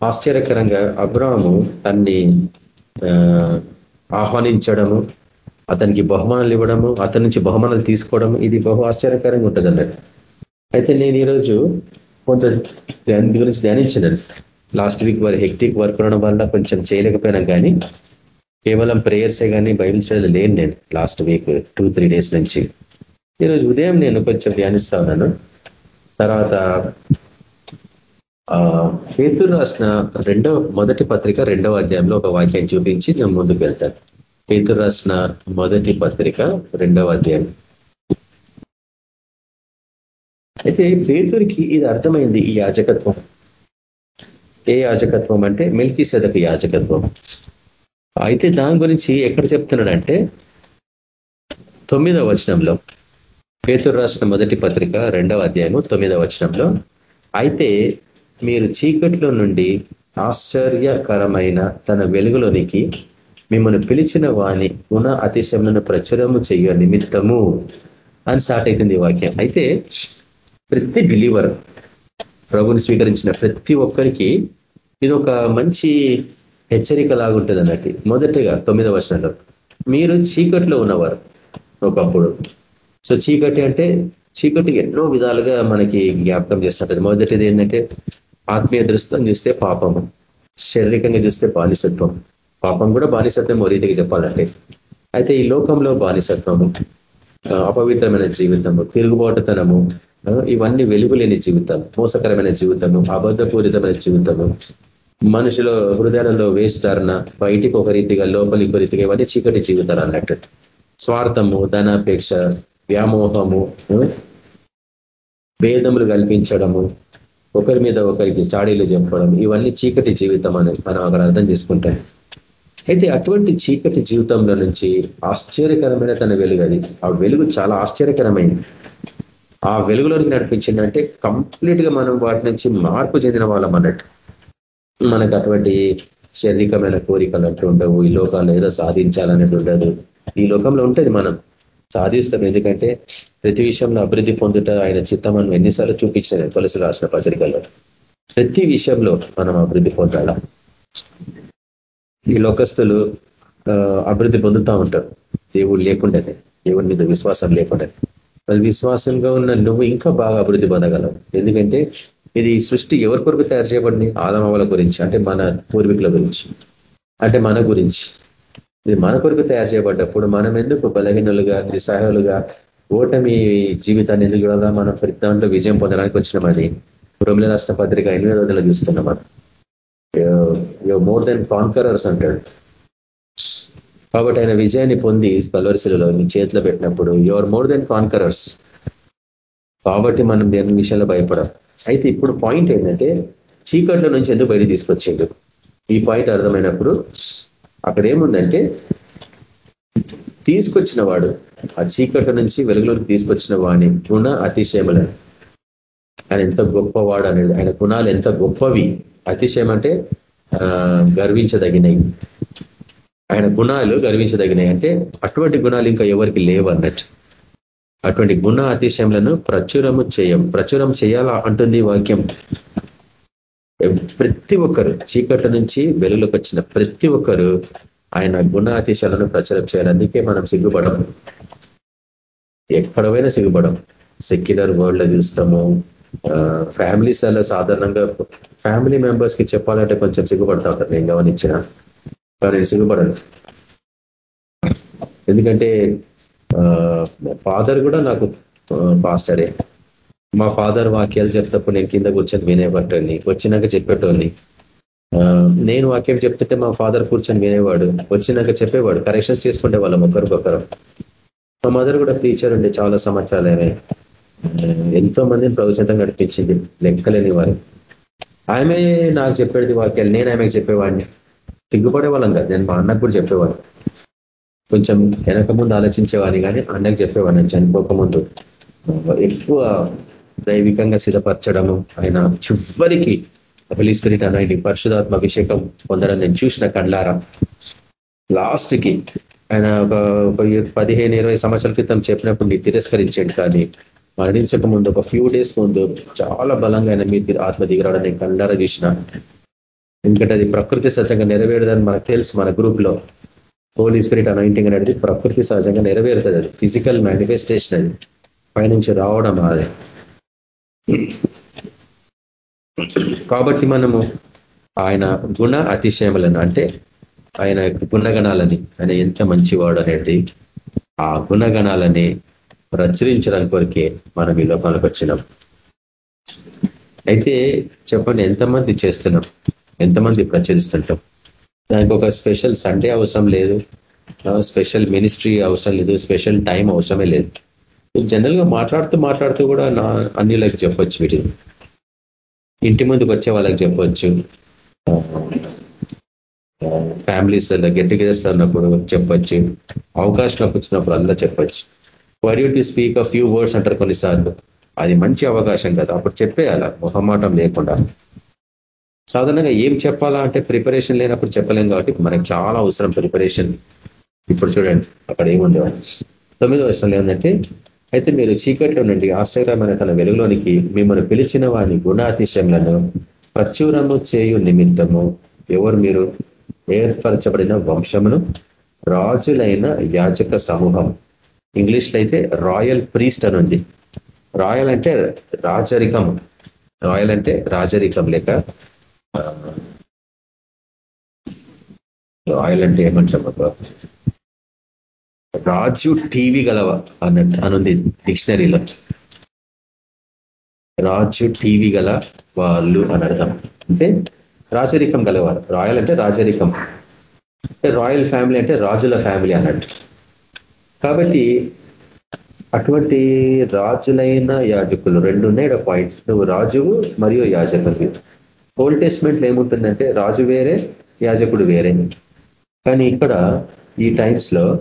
ఆశ్చర్యకరంగా అబ్రాహము తన్ని ఆహ్వానించడము అతనికి బహుమానాలు ఇవ్వడము అతని నుంచి బహుమానాలు తీసుకోవడం ఇది బహు ఆశ్చర్యకరంగా ఉంటుంది అన్నట్టు అయితే నేను ఈరోజు కొంత దాని గురించి ధ్యానించినాను లాస్ట్ వీక్ వారి హెక్టిక్ వర్క్ ఉండడం వల్ల కొంచెం చేయలేకపోయినా కానీ కేవలం ప్రేయర్సే కానీ బైబిల్ స్టడీలో లేను నేను. Last week two three days నుంచి. ఈరోజు ఉదయం నేను కొంచెం ధ్యానిస్తా ఉన్నాను. తర్వాత పేతురు రాసిన రెండవ మొదటి పత్రిక రెండవ అధ్యాయంలో ఒక వాక్యాన్ని చూపించి నేను ముందుకు వెళ్తాను. పేతురు రాసిన మొదటి పత్రిక రెండవ అధ్యాయం. అయితే పేతురికి ఇది అర్థమైంది ఈ యాజకత్వం. ఏ యాజకత్వం అంటే మిల్కీ సెదకు యాజకత్వం. అయితే దాని గురించి ఎక్కడ చెప్తున్నాడంటే తొమ్మిదవ వచనంలో పేతురు రాసిన మొదటి పత్రిక రెండవ అధ్యాయము తొమ్మిదవ వచనంలో అయితే మీరు చీకట్లో నుండి ఆశ్చర్యకరమైన తన వెలుగులోనికి మిమ్మల్ని పిలిచిన వాణి గుణ అతిశములను ప్రచురము చేయ నిమిత్తము అని స్టార్ట్ అవుతుంది వాక్యం. అయితే ప్రతి బిలీవర్ ప్రభుని స్వీకరించిన ప్రతి ఒక్కరికి ఇది ఒక మంచి హెచ్చరిక లాగుంటుంది అన్నట్టు మొదటిగా తొమ్మిదవ వర్షంలో మీరు చీకట్లో ఉన్నవారు ఒకప్పుడు. సో చీకటి అంటే చీకటి ఎన్నో విధాలుగా మనకి జ్ఞాపకం చేస్తుంటది. మొదటిది ఏంటంటే ఆత్మీయ దృష్టితో చూస్తే పాపము శారీరకంగా చూస్తే బానిసత్వం. పాపం కూడా బానిసత్వం ఓ రీతికి చెప్పాలంటే. అయితే ఈ లోకంలో బానిసత్వము అపవిత్రమైన జీవితము తిరుగుబాటుతనము ఇవన్నీ వెలుగులేని జీవితం మోసకరమైన జీవితము అబద్ధపూరితమైన జీవితము. మనుషుల హృదయాలలో వేస్తారన బయటికి ఒక రీతిగా లోపలికి ఒక రీతిగా ఇవన్నీ చీకటి జీవితాలు అన్నట్టు. స్వార్థము ధనాపేక్ష వ్యామోహము భేదములు కల్పించడము ఒకరి మీద ఒకరికి చాడీలు చెప్పడం ఇవన్నీ చీకటి జీవితం అని మనం అక్కడ అర్థం చేసుకుంటాం. అయితే అటువంటి చీకటి జీవితంలో నుంచి ఆశ్చర్యకరమైన తన వెలుగు అది. ఆ వెలుగు చాలా ఆశ్చర్యకరమైంది. ఆ వెలుగులోనికి నడిపించిందంటే కంప్లీట్గా మనం వాటి నుంచి మార్పు చెందిన వాళ్ళం అన్నట్టు. మనకు అటువంటి శారీరకమైన కోరికలు అంటూ ఉండవు ఈ లోకాలు ఏదో సాధించాలనేది ఉండదు. ఈ లోకంలో ఉంటుంది మనం. సాధిస్తాం. ఎందుకంటే ప్రతి విషయంలో అభివృద్ధి పొందుట ఆయన చిత్తం మనం ఎన్నిసార్లు చూపించిన తులసి రాసిన పత్రికల్లో. ప్రతి విషయంలో మనం అభివృద్ధి పొందాల? ఈ లోకస్తులు అభివృద్ధి పొందుతూ ఉంటారు. దేవుడు లేకుండానే దేవుడి మీద విశ్వాసం లేకుండా అది విశ్వాసంగా ఉన్న నువ్వు ఇంకా బాగా అభివృద్ధి పొందగలవు. ఎందుకంటే ఇది సృష్టి ఎవరి కొరకు తయారు చేయబడింది? ఆదమవల గురించి అంటే మన పూర్వీకుల గురించి అంటే మన గురించి. ఇది మన కొరకు తయారు చేయబడ్డప్పుడు మనం ఎందుకు బలహీనులుగా నిస్సహాయులుగా ఓటమి జీవితాన్ని ఎందుకు చూడాలా? మనం ప్రతి దాంట్లో విజయం పొందడానికి వచ్చినామని రొమిల రాష్ట్ర పత్రిక ఎనిమిది రోజుల్లో చూస్తున్నాం మనం. మోర్ దెన్ కాన్కరర్స్ అంటాడు కాబట్టి ఆయన విజయాన్ని పొంది కలవరిశిలలో మీ చేతిలో పెట్టినప్పుడు యువర్ మోర్ దెన్ కాన్కరర్స్ కాబట్టి మనం దేని విషయంలో భయపడం? అయితే ఇప్పుడు పాయింట్ ఏంటంటే చీకట్ల నుంచి ఎందుకు బయట తీసుకొచ్చిండు? ఈ పాయింట్ అర్థమైనప్పుడు అక్కడ ఏముందంటే తీసుకొచ్చిన వాడు ఆ చీకట్ల నుంచి వెలుగులోకి తీసుకొచ్చిన వాడిని గుణ అతిశయములని ఆయన ఎంత గొప్పవాడు అనేది ఆయన గుణాలు ఎంత గొప్పవి. అతిశయం అంటే గర్వించదగినవి. ఆయన గుణాలు గర్వించదగినాయి అంటే అటువంటి గుణాలు ఇంకా ఎవరికి లేవు అన్నట్టు. అటువంటి గుణ అతిశయములను ప్రచురము చేయం. ప్రచురం చేయాలా అంటుంది వాక్యం. ప్రతి ఒక్కరు చీకట్ల నుంచి వెలుగులోకి వచ్చిన ప్రతి ఒక్కరు ఆయన గుణ అతిశయాలను ప్రచారం చేయాలి. అందుకే మనం సిగ్గుపడం ఎక్కడైనా సిగ్గుపడం సెక్యులర్ వరల్డ్లో చూస్తాము ఫ్యామిలీస్ అలా సాధారణంగా ఫ్యామిలీ మెంబర్స్కి చెప్పాలంటే కొంచెం సిగ్గుపడతా ఉంటారు. నేను గమనించిన వారు సిగ్గుపడను ఎందుకంటే ఫాదర్ కూడా నాకు పాస్టరే మా ఫాదర్ వాక్యాలు చెప్తప్పుడు నేను కింద కూర్చొని వినేవాటోని వచ్చినాక చెప్పేటోని నేను వాక్యం చెప్తుంటే మా ఫాదర్ కూర్చొని వినేవాడు వచ్చినాక చెప్పేవాడు కరెక్షన్స్ చేసుకుంటే వాళ్ళం ఒకరికొకరు మా మదర్ కూడా టీచర్ ఉండే చాలా సంవత్సరాలే ఎంతో మందిని ప్రవచంతం నడిపించింది లెక్కలేని వారు. ఆమె నాకు చెప్పేది వాక్యాలు నేను ఆమెకు చెప్పేవాడిని. సిగ్గుపడే వాళ్ళం కదా. నేను మా అన్నకు కూడా చెప్పేవాడిని. కొంచెం వెనక ముందు ఆలోచించేవాడిని కానీ అన్నకు చెప్పేవాడిని. చనిపోకముందు. ఎక్కువ దైవికంగా సిద్ధపరచడము ఆయన చివరికి హోలీ స్పిరిట్ అనేది పరిశుధాత్మ అభిషేకం పొందడం నేను చూసిన కళ్ళారా. లాస్ట్కి ఆయన ఒక పదిహేను ఇరవై సంవత్సరాల క్రితం చెప్పినప్పుడు నీ తిరస్కరించాడు కానీ మరణించక ముందు ఒక ఫ్యూ డేస్ ముందు చాలా బలంగా ఆయన మీ ఆత్మ దిగరాడని నేను చూసిన. ఎందుకంటే అది ప్రకృతి సహజంగా నెరవేరదని మనకు తెలుసు మన గ్రూప్లో హోలీ స్పిరిట్ అనాయింటింగ్ అనేది ప్రకృతి సహజంగా నెరవేరుతుంది. అది ఫిజికల్ మేనిఫెస్టేషన్ అది. పైనుంచి రావడం అది. కాబట్టి మనము ఆయన గుణ అతిశయములను అంటే ఆయన గుణగణాలని ఆయన ఎంత మంచివాడు అనేది ఆ గుణగణాలని ప్రచురించడానికి కొరికే మనం ఈ లోకంలోకి వచ్చినాం. అయితే చెప్పండి ఎంతమంది చేస్తున్నాం? ఎంతమంది ప్రచురిస్తుంటాం? దానికి ఒక స్పెషల్ సండే అవసరం లేదు. స్పెషల్ మినిస్ట్రీ అవసరం లేదు. స్పెషల్ టైం అవసరమే లేదు. జనరల్గా మాట్లాడుతూ మాట్లాడుతూ కూడా నా అన్నిలకు చెప్పొచ్చు వీటిని. ఇంటి ముందుకు వచ్చే వాళ్ళకి చెప్పొచ్చు. ఫ్యామిలీస్ గెట్ టుగెదర్స్ అన్నప్పుడు చెప్పొచ్చు. అవకాశం వచ్చినప్పుడు అందులో చెప్పొచ్చు. Were you to speak a few words అంటారు కొన్నిసార్లు. అది మంచి అవకాశం కదా. అప్పుడు చెప్పేయాల? మొహమాటం లేకుండా. సాధారణంగా ఏం చెప్పాలా అంటే ప్రిపరేషన్ లేనప్పుడు చెప్పలేం కాబట్టి మనకు చాలా అవసరం ప్రిపరేషన్ ఇప్పుడు చూడండి అక్కడ ఏముంది. తొమ్మిదో వర్షంలో ఏంటంటే అయితే మీరు చీకట్లో నుండి ఆశ్చర్యమైన తన వెలుగులోనికి మిమ్మల్ని పిలిచిన వాని గుణాతిశయములను ప్రచురము చేయు నిమిత్తము ఎవరు మీరు? ఏర్పరచబడిన వంశమును రాజులైన యాచక సమూహం. ఇంగ్లీష్లో అయితే రాయల్ ప్రీస్ట్ అని రాయల్ అంటే రాజరికం. రాయల్ అంటే రాజరికం లేక రాయల్ అంటే ఏమంటాం రాజు టీవీ గలవ? అన్నట్టు అనుంది డిక్షనరీలో. రాజు టీవీ గల వాళ్ళు అని అర్థం. అంటే రాజరికం గలవారు. రాయల్ అంటే రాజరికం. అంటే రాయల్ ఫ్యామిలీ అంటే రాజుల ఫ్యామిలీ అన్నట్టు. కాబట్టి అటువంటి రాజులైన యాజకులు రెండు ఉన్నాయి. పాయింట్స్ నువ్వు రాజువు మరియు యాజకులు ఓల్డ్ టెస్ట్మెంట్లో ఏముంటుందంటే రాజు వేరే యాజకుడు వేరే. కానీ ఇక్కడ ఈ టైమ్స్లో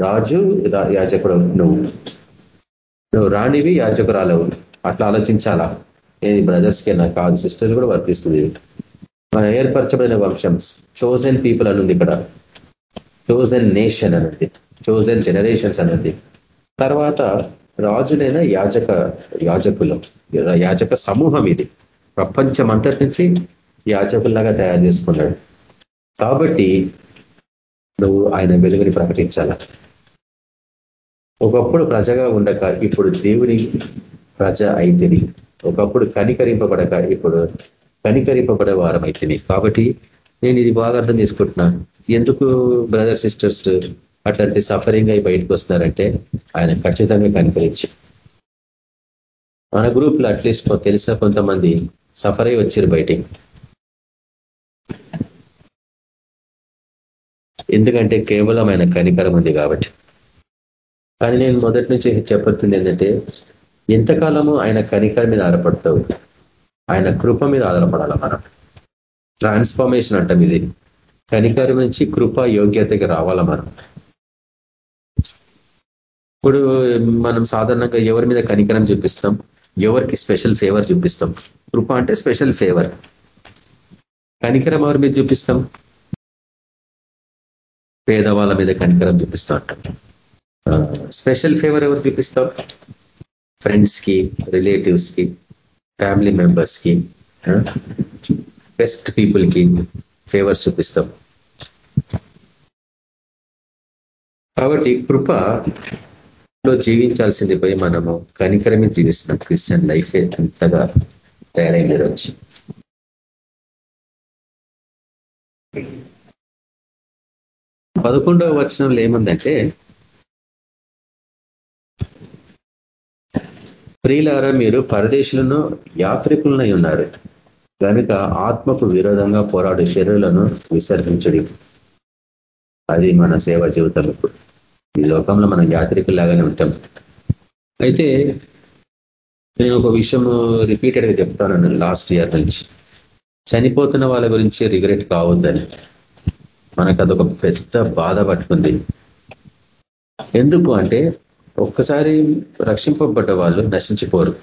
రాజు యాజకుడు నువ్వు. నువ్వు రాణివి యాజకురాలవు. అట్లా ఆలోచించాలా? ఏది బ్రదర్స్కి నాకు కాదు సిస్టర్స్ కూడా వర్తిస్తుంది. మన ఏర్పరచబడిన వంశం చోజన్ పీపుల్ అనుంది ఇక్కడ. చోజన్ నేషన్ అనేది చోజన్ జనరేషన్స్ అనేది తర్వాత రాజులైన యాజక యాజకులు యాజక సమూహం ఇది. ప్రపంచం అంతటి నుంచి యాజకుల్లాగా తయారు చేసుకున్నాడు. కాబట్టి నువ్వు ఆయన వెలుగుని ప్రకటించాల? ఒకప్పుడు ప్రజగా ఉండక ఇప్పుడు దేవుని ప్రజ అయితేని. ఒకప్పుడు కనికరింపబడక ఇప్పుడు కనికరింపబడే వారం అయితేని. కాబట్టి నేను ఇది బాగా అర్థం చేసుకుంటున్నా. ఎందుకు బ్రదర్ సిస్టర్స్ అట్లాంటి సఫరింగ్ అయి బయటకు వస్తున్నారంటే ఆయన ఖచ్చితంగా కనికరించి. మన గ్రూప్లో అట్లీస్ట్ తెలిసిన కొంతమంది సఫర్ అయి వచ్చారు బయటికి. ఎందుకంటే కేవలం ఆయన కనికరం ఉంది కాబట్టి. కానీ నేను మొదటి నుంచి చెప్పతుంది ఏంటంటే ఎంతకాలము ఆయన కనికరం మీద ఆధారపడతావు. ఆయన కృప మీద ఆధారపడాల మనం? ట్రాన్స్ఫర్మేషన్ అంటాం ఇది. కనికరం నుంచి కృప యోగ్యతకి రావాల మనం? ఇప్పుడు మనం సాధారణంగా ఎవరి మీద కనికరం చూపిస్తాం? ఎవరికి స్పెషల్ ఫేవర్ చూపిస్తాం. కృప అంటే స్పెషల్ ఫేవర్ కనికరం ఎవరి మీద చూపిస్తాం? పేదవాళ్ళ మీద కనికరం చూపిస్తూ ఉంటాం స్పెషల్ ఫేవర్ ఎవరు చూపిస్తాం? ఫ్రెండ్స్కి రిలేటివ్స్కి ఫ్యామిలీ మెంబర్స్కి బెస్ట్ పీపుల్కి ఫేవర్స్ చూపిస్తాం. కాబట్టి కృప లో జీవించాల్సింది పోయి మనము కనికరమే జీవిస్తున్నాం. క్రిస్టియన్ లైఫే అంతగా తయారైంది రోజు పదకొండవ వచనంలో ఏముందంటే ప్రియులారా మీరు పరదేశులను యాత్రికులనై ఉన్నారు. కనుక ఆత్మకు విరోధంగా పోరాడు శరీరులను విసర్జించడం. అది మన సేవా జీవితం ఇప్పుడు. ఈ లోకంలో మనం యాత్రికులాగానే ఉంటాం. అయితే నేను ఒక విషయం రిపీటెడ్గా చెప్తాను లాస్ట్ ఇయర్ నుంచి. చనిపోతున్న వాళ్ళ గురించి రిగ్రెట్ కావద్దని. మనకు అదొక పెద్ద బాధ పట్టుకుంది. ఎందుకు అంటే ఒక్కసారి రక్షింపబడ్డ వాళ్ళు నశించిపోరు.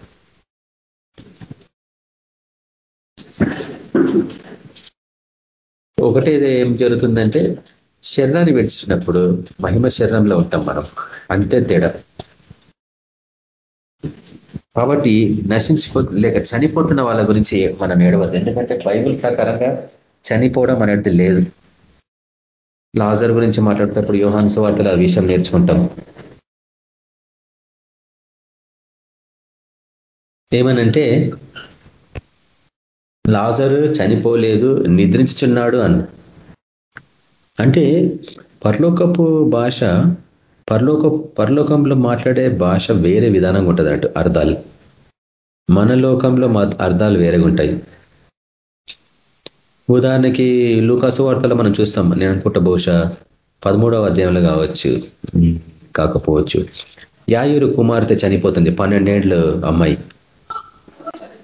ఒకటి ఏం జరుగుతుందంటే శరీరాన్ని విడిచినప్పుడు మహిమ శరీరంలో ఉంటాం మనం. అంతే తేడా. కాబట్టి నశించిపో లేక చనిపోతున్న వాళ్ళ గురించి మనం ఏడవద్దు. ఎందుకంటే బైబుల్ ప్రకారంగా చనిపోవడం అనేది లేదు. లాజర్ గురించి మాట్లాడేటప్పుడు యోహాన్స్ వార్తలు ఆ విషయం నేర్చుకుంటాం. ఏమనంటే లాజరు చనిపోలేదు నిద్రించుచున్నాడు అను. అంటే పరలోకపు భాష పరలోక పరలోకంలో మాట్లాడే భాష వేరే విధానంగా ఉంటుంది అటు అర్థాలు. మన లోకంలో అర్థాలు వేరేగా ఉంటాయి. ఉదాహరణకి లూకాసు వార్తలో మనం చూస్తాం నేను అనుకుంటా బహుశా పదమూడవ అధ్యాయంలో కావచ్చు కాకపోవచ్చు. యాయూరు కుమార్తె చనిపోతుంది పన్నెండేళ్ళు అమ్మాయి.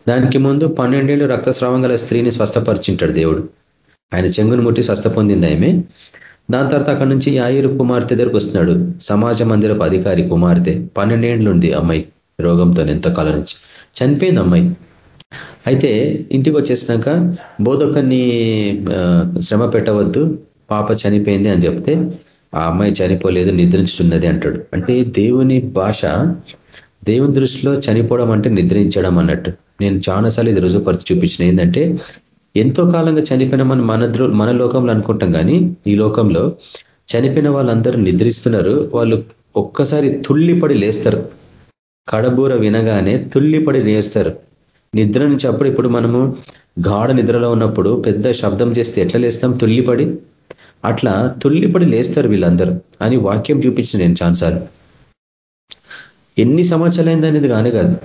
దానికి ముందు పన్నెండేళ్ళు రక్తస్రావం గల స్త్రీని స్వస్థపరిచింటాడు దేవుడు. ఆయన చెంగును ముట్టి స్వస్థ పొందింది ఆమె. దాని తర్వాత అక్కడి నుంచి యాయూరు కుమార్తె దగ్గరకు వస్తున్నాడు. సమాజ మందిరపు అధికారి కుమార్తె. పన్నెండేండ్లు ఉంది అమ్మాయి. రోగంతో ఎంతో కాలం నుంచి. చనిపోయింది అమ్మాయి. అయితే ఇంటికి వచ్చేసినాక బోధకుని శ్రమ పెట్టవద్దు. పాప చనిపోయింది అని చెప్తే ఆ అమ్మాయి చనిపోలేదు నిద్రించుతున్నది అంటాడు. అంటే దేవుని భాష దేవుని దృష్టిలో చనిపోవడం అంటే నిద్రించడం అన్నట్టు. నేను చాలాసార్లు ఇది రుజుపరిచి చూపించిన. ఏంటంటే ఎంతో కాలంగా చనిపోయిన మన మన మన లోకంలో అనుకుంటాం కానీ ఈ లోకంలో చనిపోయిన వాళ్ళందరూ నిద్రిస్తున్నారు. వాళ్ళు ఒక్కసారి తుళ్ళిపడి లేస్తారు. కడబూర వినగానే తుళ్ళిపడి లేస్తారు. నిద్ర నుంచి అప్పుడు ఇప్పుడు మనము గాఢ నిద్రలో ఉన్నప్పుడు పెద్ద శబ్దం చేస్తే ఎట్లా లేస్తాం? తుల్లిపడి అట్లా తుల్లిపడి లేస్తారు వీళ్ళందరూ అని వాక్యం చూపించిన నేను ఛాన్సాలు ఎన్ని సంవత్సరాలైంది అనేది కానే కాదు.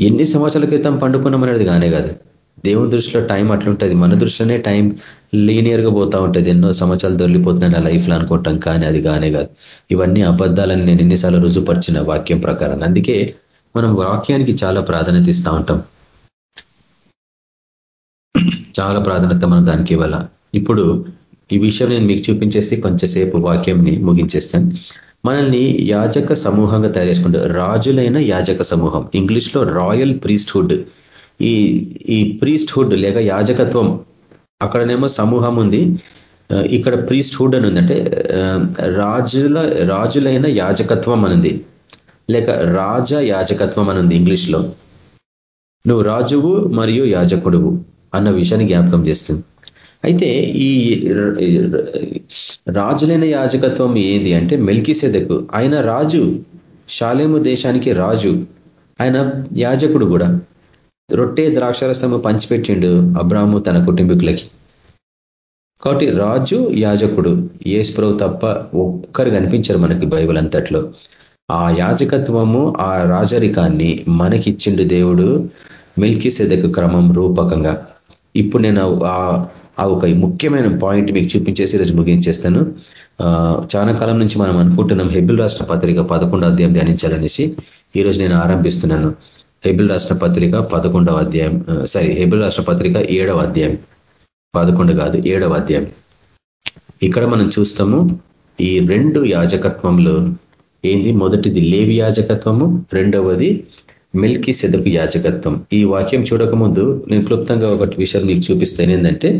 ఎన్ని సంవత్సరాల క్రితం పండుకున్నాం అనేది కానే కాదు. దేవుని దృష్టిలో టైం అట్లుంటుంది. మన దృష్టిలోనే టైం లీనియర్గా పోతా ఉంటుంది. ఎన్నో సంవత్సరాలు దొరికిపోతున్నాయి నా లైఫ్లో అనుకుంటాం. కానీ అది కానే కాదు. ఇవన్నీ అబద్ధాలని నేను ఎన్నిసార్లు రుజుపరిచిన వాక్యం ప్రకారం. అందుకే మనం వాక్యానికి చాలా ప్రాధాన్యత ఇస్తూ ఉంటాం. చాలా ప్రాధాన్యత మనం దానికి ఇవ్వాల. ఇప్పుడు ఈ విషయం నేను మీకు చూపించేసి కొంచెంసేపు వాక్యంని ముగించేస్తాను. మనల్ని యాజక సమూహంగా తయారు చేసుకుంటారు. రాజులైన యాజక సమూహం. ఇంగ్లీష్లో రాయల్ ప్రీస్ట్హుడ్. ఈ ఈ ప్రీస్ట్హుడ్ లేక యాజకత్వం అక్కడనేమో సమూహం ఉంది. ఇక్కడ ప్రీస్ట్హుడ్ అని ఉందంటే రాజుల రాజులైన యాజకత్వం అనుంది లేక రాజ యాజకత్వం అనుంది ఇంగ్లీష్లో. నువ్వు రాజువు మరియు యాజకుడువు అన్న విషయాన్ని జ్ఞాపకం చేస్తుంది. అయితే ఈ రాజులైన యాజకత్వం ఏంది అంటే మెల్కిసెదకు. ఆయన రాజు షాలేము దేశానికి రాజు. ఆయన యాజకుడు కూడా. రొట్టె ద్రాక్షరసము పంచిపెట్టిండు అబ్రాహము తన కుటుంబీకులకి. కాబట్టి రాజు యాజకుడు ఏసుప్రభు తప్ప ఒక్కరు కనిపించరు మనకి బైబుల్ అంతట్లో. ఆ యాజకత్వము ఆ రాజరికాన్ని మనకిచ్చిండు దేవుడు మిల్కీ సెదకు క్రమం రూపకంగా. ఇప్పుడు నేను ఆ ఒక ముఖ్యమైన పాయింట్ మీకు చూపించేసి రోజు ముగించేస్తాను. చాలా కాలం నుంచి మనం అనుకుంటున్నాం హెబిల్ రాష్ట్ర పత్రిక పదకొండో అధ్యాయం ధ్యానించాలనేసి. ఈరోజు నేను ఆరంభిస్తున్నాను. హెబిల్ రాష్ట్ర పత్రిక పదకొండవ అధ్యాయం సారీ హెబిల్ రాష్ట్ర పత్రిక ఏడవ అధ్యాయం. పదకొండు కాదు ఏడవ అధ్యాయం. ఇక్కడ మనం చూస్తాము ఈ రెండు యాజకత్వంలో ఏంది? మొదటిది లేవి యాజకత్వము రెండవది మిల్కీ సెదపు యాచకత్వం ఈ వాక్యం చూడకముందు నేను క్లుప్తంగా ఒకటి విషయం మీకు చూపిస్తాను. ఏంటంటే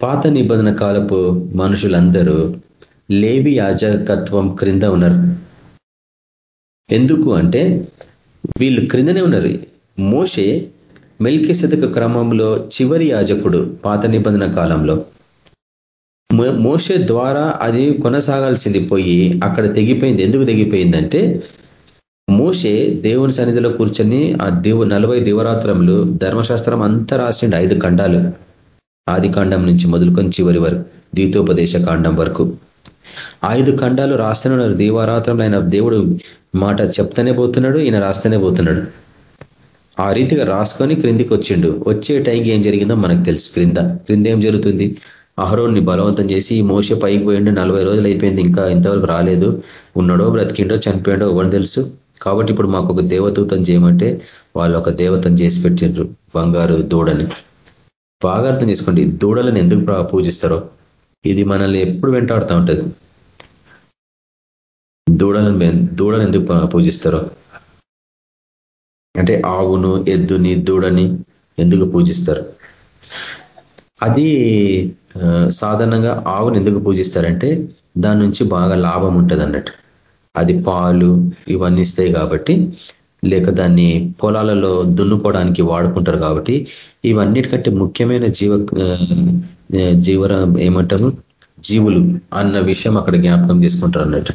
పాత నిబంధన కాలపు మనుషులందరూ లేవి యాజకత్వం క్రింద ఉన్నారు. ఎందుకు అంటే వీళ్ళు క్రిందనే ఉన్నారు. మోషే మెల్కి శతక క్రమంలో చివరి యాజకుడు పాత నిబంధన కాలంలో. మోషే ద్వారా అది కొనసాగాల్సింది పోయి అక్కడ తెగిపోయింది. ఎందుకు తెగిపోయిందంటే మోషే దేవుని సన్నిధిలో కూర్చొని ఆ దేవు నలభై దివరాత్రములు ధర్మశాస్త్రం అంతా రాసిండు ఐదు ఖండాలు. ఆది కాండం నుంచి మొదలుకొని చివరి వరకు ద్వితోపదేశ కాండం వరకు. ఐదు ఖండాలు రాస్తూనే దీవారాత్రంలో ఆయన దేవుడు మాట చెప్తానే పోతున్నాడు ఈయన రాస్తూనే పోతున్నాడు. ఆ రీతిగా రాసుకొని క్రిందికి వచ్చిండు. వచ్చే టైంకి ఏం జరిగిందో మనకు తెలుసు. క్రింద క్రింద ఏం జరుగుతుంది? అహరోన్ని బలవంతం చేసి మోస పైకి పోయిండు. నలభై రోజులు అయిపోయింది. ఇంకా ఇంతవరకు రాలేదు. ఉన్నాడో బ్రతికిండో చనిపోయిండో ఎవరు తెలుసు? కాబట్టి ఇప్పుడు మాకు ఒక దేవదూతం చేయమంటే వాళ్ళు ఒక దేవతను చేసి పెట్టిండ్రు. బంగారు దూడని. బాగా అర్థం చేసుకోండి. దూడలను ఎందుకు పూజిస్తారో? ఇది మనల్ని ఎప్పుడు వెంటాడుతూ ఉంటుంది. దూడలను దూడను ఎందుకు పూజిస్తారో? అంటే ఆవును ఎద్దుని దూడని ఎందుకు పూజిస్తారు? అది సాధారణంగా ఆవును ఎందుకు పూజిస్తారంటే దాని నుంచి బాగా లాభం ఉంటుంది అన్నట్టు అది పాలు ఇవన్నీ ఇస్తాయి కాబట్టి లేక దాన్ని పొలాలలో దున్నుకోవడానికి వాడుకుంటారు కాబట్టి ఇవన్నిటికంటే ముఖ్యమైన జీవ జీవర ఏమంటారు? జీవులు అన్న విషయం అక్కడ జ్ఞాపకం చేసుకుంటారు అన్నట్టు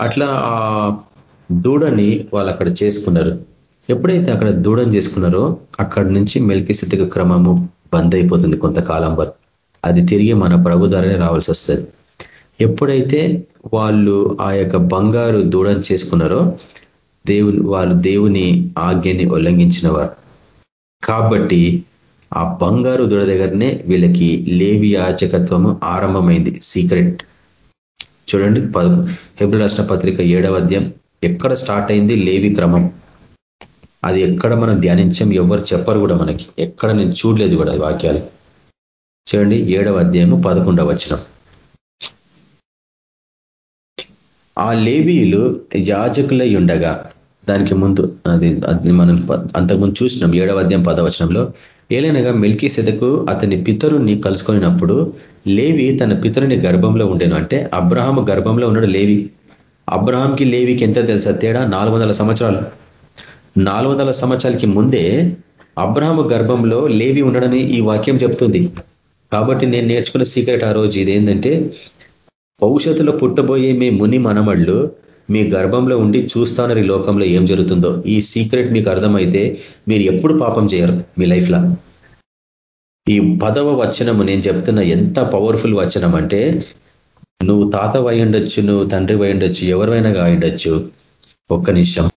అట్లా ఆ దూడని వాళ్ళు అక్కడ చేసుకున్నారు. ఎప్పుడైతే అక్కడ దూడని చేసుకున్నారో అక్కడి నుంచి మెల్కి క్రమము బంద్ అయిపోతుంది కొంతకాలం వరకు. అది తిరిగి మన ప్రభు ద్వారానే రావాల్సి వస్తుంది. ఎప్పుడైతే వాళ్ళు ఆ యొక్క బంగారు దూడని చేసుకున్నారో దేవుని వాళ్ళు దేవుని ఆజ్ఞని ఉల్లంఘించిన వారు. కాబట్టి ఆ బంగారు దూడ దగ్గరనే వీళ్ళకి లేవి యాచకత్వము ఆరంభమైంది. సీక్రెట్. చూడండి హెబ్రి రాష్ట్ర పత్రిక ఏడవ అధ్యాయం. ఎక్కడ స్టార్ట్ అయింది? లేవి క్రమం. అది ఎక్కడ మనం ధ్యానించాం? ఎవరు చెప్పరు కూడా మనకి. ఎక్కడ నేను చూడలేదు కూడా వాక్యాలు. చూడండి ఏడవ అధ్యాయము పదకొండవ వచనం. ఆ లేవీలు యాజకులై ఉండగా దానికి ముందు అది అది మనం అంతకుముందు చూసినాం ఏడవ అధ్యాయం పదవచనంలో ఏలైనగా మెల్కీ సెదకు అతని పితరుని కలుసుకొనినప్పుడు లేవి తన పితరుని గర్భంలో ఉండేను. అంటే అబ్రహాం గర్భంలో ఉన్నాడు లేవి. అబ్రహాంకి లేవికి ఎంత తెలుసా తేడా? నాలుగు సంవత్సరాలు. నాలుగు సంవత్సరాలకి ముందే అబ్రహాం గర్భంలో లేవి ఉండడని ఈ వాక్యం చెప్తుంది. కాబట్టి నేను నేర్చుకున్న సీక్రెట్ ఆ రోజు ఇదేంటంటే భవిష్యత్తులో పుట్టబోయే మీ ముని మనమళ్ళు మీ గర్భంలో ఉండి చూస్తానని ఈ లోకంలో ఏం జరుగుతుందో ఈ సీక్రెట్ మీకు అర్థమైతే మీరు ఎప్పుడు పాపం చేయరు మీ లైఫ్లో. ఈ పదవ వచనము నేను చెప్తున్న ఎంత పవర్ఫుల్ వచనం అంటే నువ్వు తాత ఉండొచ్చు నువ్వు తండ్రి ఉండొచ్చు ఎవరివైనా ఉండొచ్చు ఒక్క నిమిషం.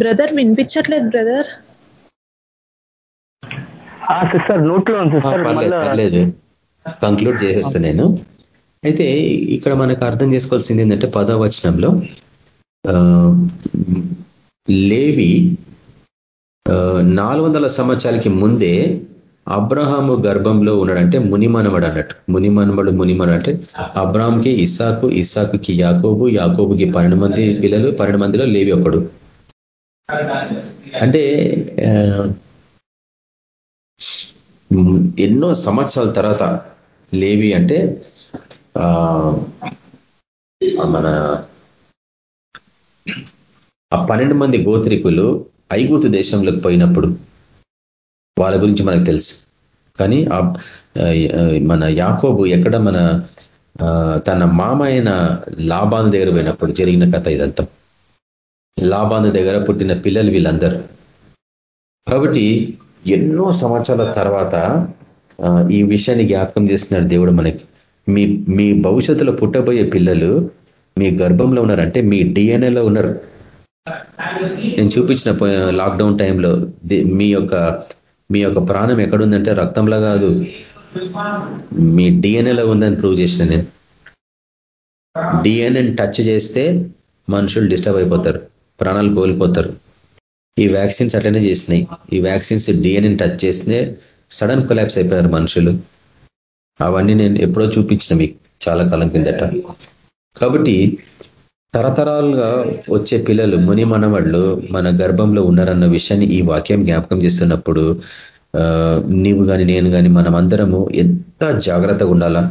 బ్రదర్ వినిపించట్లేదు బ్రదర్. సిస్టర్ నోట్లో పర్లేదు కంక్లూడ్ చేసేస్తా నేను. అయితే ఇక్కడ మనకు అర్థం చేసుకోవాల్సింది ఏంటంటే పదవచనంలో లేవి నాలుగు వందల సంవత్సరాలకి ముందే అబ్రహాము గర్భంలో ఉన్నాడంటే మునిమనమడు అన్నట్టు. మునిమనమడు మునిమన అంటే అబ్రహాంకి ఇసాకు ఇసాకుకి యాకోబు యాకోబుకి పన్నెండు మంది పిల్లలు పన్నెండు మందిలో లేవి ఒకడు. అంటే ఎన్నో సంవత్సరాల తర్వాత లేవి అంటే మన ఆ పన్నెండు మంది గోత్రికులు ఐగుతు దేశంలోకి పోయినప్పుడు వాళ్ళ గురించి మనకు తెలుసు. కానీ మన యాకోబు ఎక్కడ మన తన మామ అయిన లాభాల దగ్గర పోయినప్పుడు జరిగిన కథ ఇదంతా. లాభాను దగ్గర పుట్టిన పిల్లలు వీళ్ళందరూ. కాబట్టి ఎన్నో సంవత్సరాల తర్వాత ఈ విషయాన్ని జ్ఞాపకం చేస్తున్నాడు దేవుడు మనకి. మీ మీ భవిష్యత్తులో పుట్టబోయే పిల్లలు మీ గర్భంలో ఉన్నారంటే మీ డిఎన్ఏలో ఉన్నారు. నేను చూపించిన లాక్డౌన్ టైంలో మీ యొక్క మీ యొక్క ప్రాణం ఎక్కడుందంటే రక్తంలో కాదు. మీ డిఎన్ఏలో ఉందని ప్రూవ్ చేసిన నేను. డిఎన్ఏని టచ్ చేస్తే మనుషులు డిస్టర్బ్ అయిపోతారు. ప్రాణాలు కోల్పోతారు. ఈ వ్యాక్సిన్స్ అట్లనే చేసినాయి. ఈ వ్యాక్సిన్స్ డిఎన్ఏని టచ్ చేస్తే సడన్ కొలాప్స్ అయిపోయారు మనుషులు. అవన్నీ నేను ఎప్పుడో చూపించిన మీకు చాలా కాలం కిందట. కాబట్టి తరతరాలుగా వచ్చే పిల్లలు ముని మనవాళ్ళు మన గర్భంలో ఉన్నారన్న విషయాన్ని ఈ వాక్యం జ్ఞాపకం చేస్తున్నప్పుడు నీవు కానీ నేను కానీ మనమందరము ఎంత జాగ్రత్తగా ఉండాలా?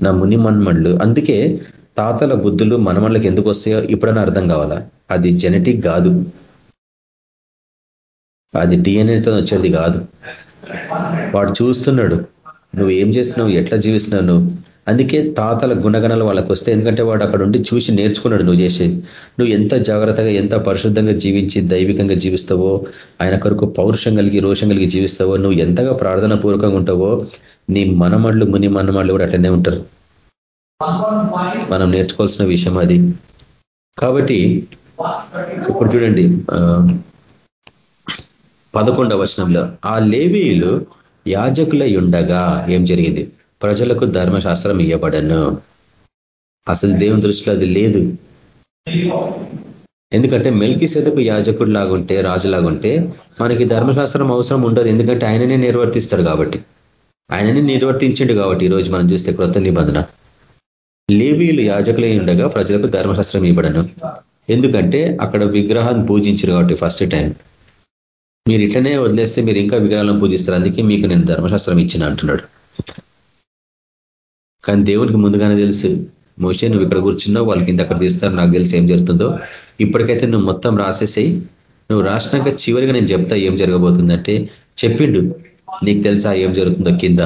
నా ముని మనమళ్ళు అందుకే తాతల బుద్ధులు మనమళ్ళకి ఎందుకు వస్తాయో ఇప్పుడన్నా అర్థం కావాలా? అది జెనెటిక్ కాదు. అది డిఎన్ఏతో వచ్చేది కాదు. వాడు చూస్తున్నాడు. నువ్వు ఏం చేస్తున్నావు? ఎట్లా జీవిస్తున్నావు అందుకే తాతల గుణగణాలు వాళ్ళకి వస్తే ఎందుకంటే వాడు అక్కడ ఉండి చూసి నేర్చుకున్నాడు నువ్వు చేసేది నువ్వు ఎంత జాగ్రత్తగా ఎంత పరిశుద్ధంగా జీవించి దైవికంగా జీవిస్తావో ఆయన కొరకు పౌరుషం కలిగి రోషం కలిగి జీవిస్తావో నువ్వు ఎంతగా ప్రార్థన పూర్వకంగా ఉంటావో నీ మనమళ్ళు ముని మనమళ్ళు కూడా అటనే ఉంటారు. మనం నేర్చుకోవాల్సిన విషయం అది. కాబట్టి ఇప్పుడు చూడండి పదకొండవ వచనంలో ఆ లేవీయులు యాజకులై ఉండగా ఏం జరిగింది? ప్రజలకు ధర్మశాస్త్రం ఇవ్వబడను అసలు దేవుని దృష్టిలో అది లేదు. ఎందుకంటే మెల్కి సెదకు యాజకుడు లాగుంటే రాజులాగుంటే మనకి ధర్మశాస్త్రం అవసరం ఉండదు. ఎందుకంటే ఆయననే నిర్వర్తిస్తాడు కాబట్టి. ఆయననే నిర్వర్తించిండు కాబట్టి ఈరోజు మనం చూస్తే క్రొత్త నిబంధన. లేవీలు యాజకులై ఉండగా ప్రజలకు ధర్మశాస్త్రం ఇవ్వడను ఎందుకంటే అక్కడ విగ్రహాన్ని పూజించారు కాబట్టి ఫస్ట్ టైం మీరు ఇట్లనే వదిలేస్తే మీరు ఇంకా విగ్రహాలను పూజిస్తారు. అందుకే మీకు నేను ధర్మశాస్త్రం ఇచ్చిన అంటున్నాడు. కానీ దేవునికి ముందుగానే తెలుసు మోసే నువ్వు ఇక్కడ కూర్చున్నావు వాళ్ళకి ఇంత అక్కడ తీస్తారు నాకు తెలిసి ఏం జరుగుతుందో. ఇప్పటికైతే నువ్వు మొత్తం రాసేసేయి. నువ్వు రాసినాక చివరిగా నేను చెప్తా ఏం జరగబోతుందంటే చెప్పిండు నీకు తెలుసా ఏం జరుగుతుందో కింద?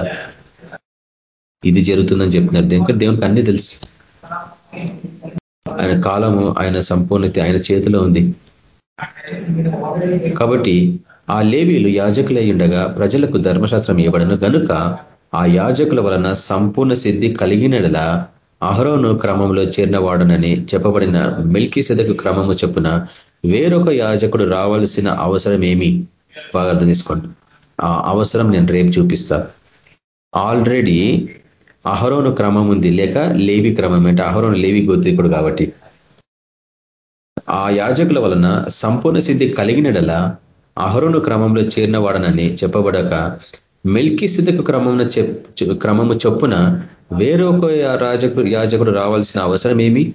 ఇది జరుగుతుందని చెప్పినారు. దేనికంటే దేవునికి అన్నీ తెలుసు. ఆయన కాలము ఆయన సంపూర్ణత ఆయన చేతిలో ఉంది. కాబట్టి ఆ లేవీలు యాజకులై ఉండగా ప్రజలకు ధర్మశాస్త్రం ఇవ్వడను కనుక ఆ యాజకుల వలన సంపూర్ణ సిద్ధి కలిగినడల అహరోను క్రమంలో చేరినవాడనని చెప్పబడిన మిల్కీ సెదకు క్రమము చెప్పున వేరొక యాజకుడు రావాల్సిన అవసరం ఏమి బాగా అర్థం చేసుకోండి. ఆ అవసరం నేను రేపు చూపిస్తా. ఆల్రెడీ అహరోను క్రమం ఉంది. లేక లేవి క్రమం. అంటే అహరోను లేవి గోత్రికుడు కాబట్టి. ఆ యాజకుల వలన సంపూర్ణ సిద్ధి కలిగినడలా అహరోను క్రమంలో చేరిన వాడనని చెప్పబడక మెల్కి సిద్ధకు క్రమం క్రమము చొప్పున వేరొక రాజకుడు యాజకుడు రావాల్సిన అవసరం ఏమి?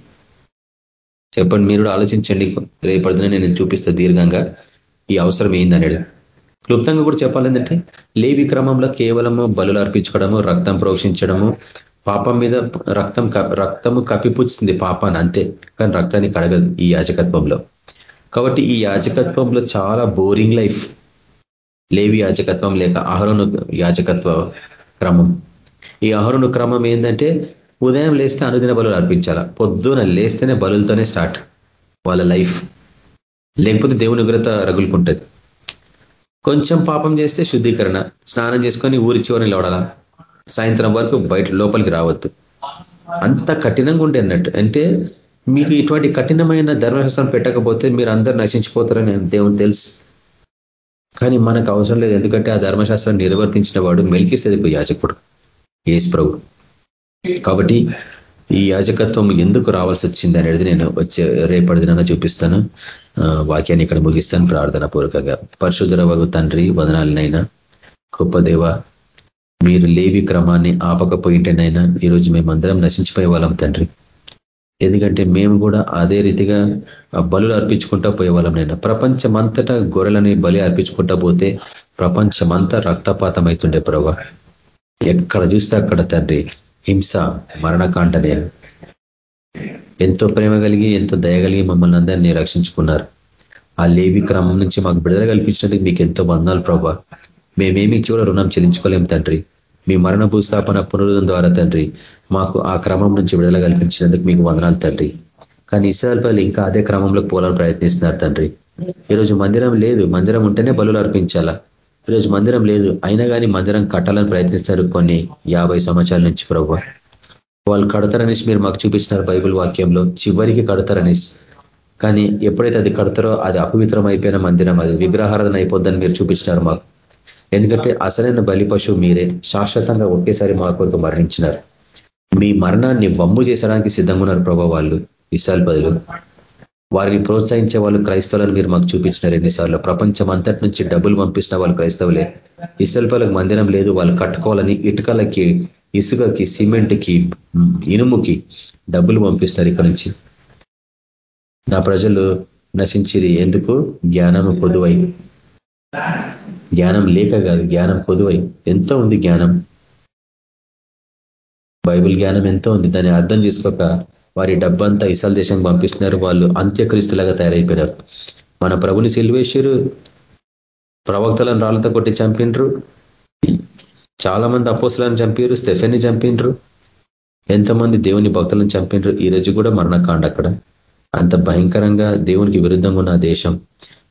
చెప్పండి. మీరు ఆలోచించండి. రేపటిదిన నేను చూపిస్తా దీర్ఘంగా. ఈ అవసరం ఏందనేది. క్లుప్తంగా కూడా చెప్పాలేంటంటే లేవి క్రమంలో కేవలము బలులు అర్పించుకోవడము రక్తం ప్రోక్షించడము పాపం మీద రక్తం రక్తము కప్పిపుచ్చుతుంది పాపాన్ని అంతే. కానీ రక్తాన్ని కడగదు ఈ యాజకత్వంలో. కాబట్టి ఈ యాజకత్వంలో చాలా బోరింగ్ లైఫ్. లేవి యాజకత్వం లేక అహరోను యాజకత్వ క్రమం. ఈ అహరును క్రమం ఏంటంటే ఉదయం లేస్తే అనుదిన బలు అర్పించాల? పొద్దున లేస్తేనే బలులతోనే స్టార్ట్ వాళ్ళ లైఫ్. లేకపోతే దేవుని ఉగ్రత రగులుకుంటుంది. కొంచెం పాపం చేస్తే శుద్ధీకరణ. స్నానం చేసుకొని ఊరి చివరిని లోడాలా. సాయంత్రం వరకు బయట లోపలికి రావద్దు. అంత కఠినంగా ఉండే అన్నట్టు. అంటే మీకు ఇటువంటి కఠినమైన ధర్మశాస్త్రం పెట్టకపోతే మీరు అందరు నశించిపోతారని దేవుని తెలుసు. కానీ మనకు అవసరం లేదు. ఎందుకంటే ఆ ధర్మశాస్త్రాన్ని నిర్వర్తించిన వాడు మెలికిస్తే యాజకుడు. ఏసు ప్రభు. కాబట్టి ఈ యాజకత్వం ఎందుకు రావాల్సి వచ్చింది అనేది నేను వచ్చే రేపటి దినాన చూపిస్తాను. వాక్యాన్ని ఇక్కడ ముగిస్తాను ప్రార్థన పూర్వకంగా పరశుధరవగు తండ్రి వదనాలనైనా గొప్పదేవ మీరు లేవి క్రమాన్ని ఆపకపోయింటేనైనా ఈరోజు మేమందరం నశించిపోయే వాళ్ళం తండ్రి. ఎందుకంటే మేము కూడా అదే రీతిగా బలులు అర్పించుకుంటా పోయేవాళ్ళం నేను. ప్రపంచమంతటా గొర్రెలని బలి అర్పించుకుంటా పోతే ప్రపంచమంతా రక్తపాతం అవుతుండే ప్రభా. ఎక్కడ చూస్తే అక్కడ తండ్రి హింస మరణకాండనే. ఎంతో ప్రేమ కలిగి ఎంతో దయగలిగి మమ్మల్ని అందరినీ రక్షించుకున్నారు. ఆ లేవి క్రమం నుంచి మాకు విడుదల కల్పించినందుకు మీకు ఎంతో బంధాలు ప్రభా. మేమేమి చూడ రుణం చెల్లించుకోలేం తండ్రి. మీ మరణ భూస్థాపన పునరుద్ధం ద్వారా తండ్రి మాకు ఆ క్రమం నుంచి విడుదల కల్పించినందుకు మీకు వందనాలు తండ్రి. కానీ ఇస్రాయల్ ఇంకా అదే క్రమంలో పోవాలని ప్రయత్నిస్తున్నారు తండ్రి. ఈరోజు మందిరం లేదు. మందిరం ఉంటేనే బలులు అర్పించాలా? ఈరోజు మందిరం లేదు. అయినా కానీ మందిరం కట్టాలని ప్రయత్నిస్తారు కొన్ని యాభై సంవత్సరాల నుంచి ప్రభు. వాళ్ళు కడతారనేసి మీరు మాకు చూపించినారు బైబుల్ వాక్యంలో. చివరికి కడతారనేసి కానీ ఎప్పుడైతే అది కడతారో అది అపవిత్రం అయిపోయిన మందిరం అది. విగ్రహారాధన అయిపోద్దని మీరు చూపించినారు మాకు. ఎందుకంటే అసలైన బలి పశువు మీరే. శాశ్వతంగా ఒకేసారి మా కొరకు మరణించినారు. మీ మరణాన్ని వమ్ము చేసడానికి సిద్ధంగా ఉన్నారు ప్రభావ వాళ్ళు. ఇసాల్ బదులు వారిని ప్రోత్సహించే వాళ్ళు క్రైస్తవులను మీరు మాకు చూపించినారు ఎన్నిసార్లు. ప్రపంచం అంతటి నుంచి డబ్బులు పంపిస్తున్న వాళ్ళు క్రైస్తవులే. ఇసల్పలకు మందిరం లేదు వాళ్ళు కట్టుకోవాలని ఇటుకలకి ఇసుకకి సిమెంట్కి ఇనుముకి డబ్బులు పంపిస్తారు ఇక్కడ నుంచి. నా ప్రజలు నశించిరి. ఎందుకు? జ్ఞానము పొదువై. జ్ఞానం లేక కాదు జ్ఞానం పొదువై. ఎంతో ఉంది జ్ఞానం. బైబిల్ జ్ఞానం ఎంతో ఉంది. దాన్ని అర్థం చేసుకోక వారి డబ్బంతా ఇసాల దేశం పంపిస్తున్నారు. వాళ్ళు అంత్యక్రీస్తులాగా తయారైపోయినారు. మన ప్రభుని సిల్వేశ్వరు ప్రవక్తలను రాళ్ళతో కొట్టి చంపిండ్రు. చాలా మంది అపోసులను చంపారు స్టెఫెన్ని చంపిండ్రు. ఎంతమంది దేవుని భక్తులను చంపిండ్రు. ఈ రోజు కూడా మరణకాండ అక్కడ. అంత భయంకరంగా దేవునికి విరుద్ధంగా ఉన్న దేశం.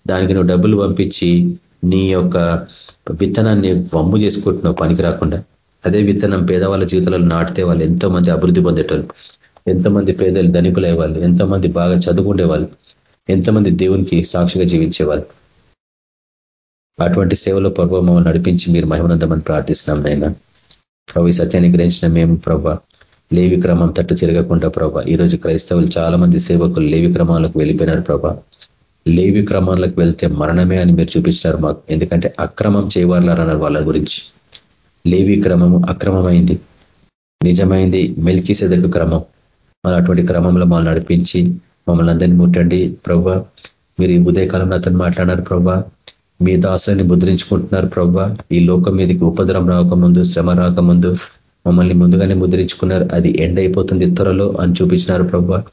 దానికి నువ్వు డబ్బులు పంపించి నీ యొక్క విత్తనాన్ని వమ్ము చేసుకుంటున్నావు పనికి రాకుండా. అదే విత్తనం పేదవాళ్ళ జీవితాలలో నాటితే వాళ్ళు ఎంతో మంది అభివృద్ధి పొందేటోళ్ళు. ఎంతమంది పేదలు ధనికులే ఎంతమంది బాగా చదువుకుండే వాళ్ళు ఎంతమంది దేవునికి సాక్షిగా జీవించేవాళ్ళు. అటువంటి సేవలో ప్రభావ మమ్మల్ని నడిపించి మీరు మహిమనందమని ప్రార్థిస్తున్నాం నైనా ప్రభు ఈ సత్యాన్ని గ్రహించిన మేము ప్రభా లేవి క్రమం తట్టు తిరగకుండా ప్రభా ఈరోజు క్రైస్తవులు చాలా మంది సేవకులు లేవి క్రమాలకు వెళ్ళిపోయినారు ప్రభా. లేవి క్రమాలకు వెళ్తే మరణమే అని మీరు చూపించినారు మాకు. ఎందుకంటే అక్రమం చేయవారులన్నారు వాళ్ళ గురించి. లేవి క్రమము అక్రమమైంది. నిజమైంది మెల్కి క్రమం. మన అటువంటి క్రమంలో మమ్మల్ని నడిపించి మమ్మల్ని అందరినీ ముట్టండి. ప్రభా మీరు ఈ ఉదయకాలంలో అతను మాట్లాడినారు ప్రభా. మీ దాసుని ముద్రించుకుంటున్నారు ప్రభా. ఈ లోకం మీదకి ఉపద్రం రాకముందు శ్రమ రాకముందు మమ్మల్ని ముందుగానే ముద్రించుకున్నారు. అది ఎండ అయిపోతుంది త్వరలో అని చూపించినారు ప్రభా.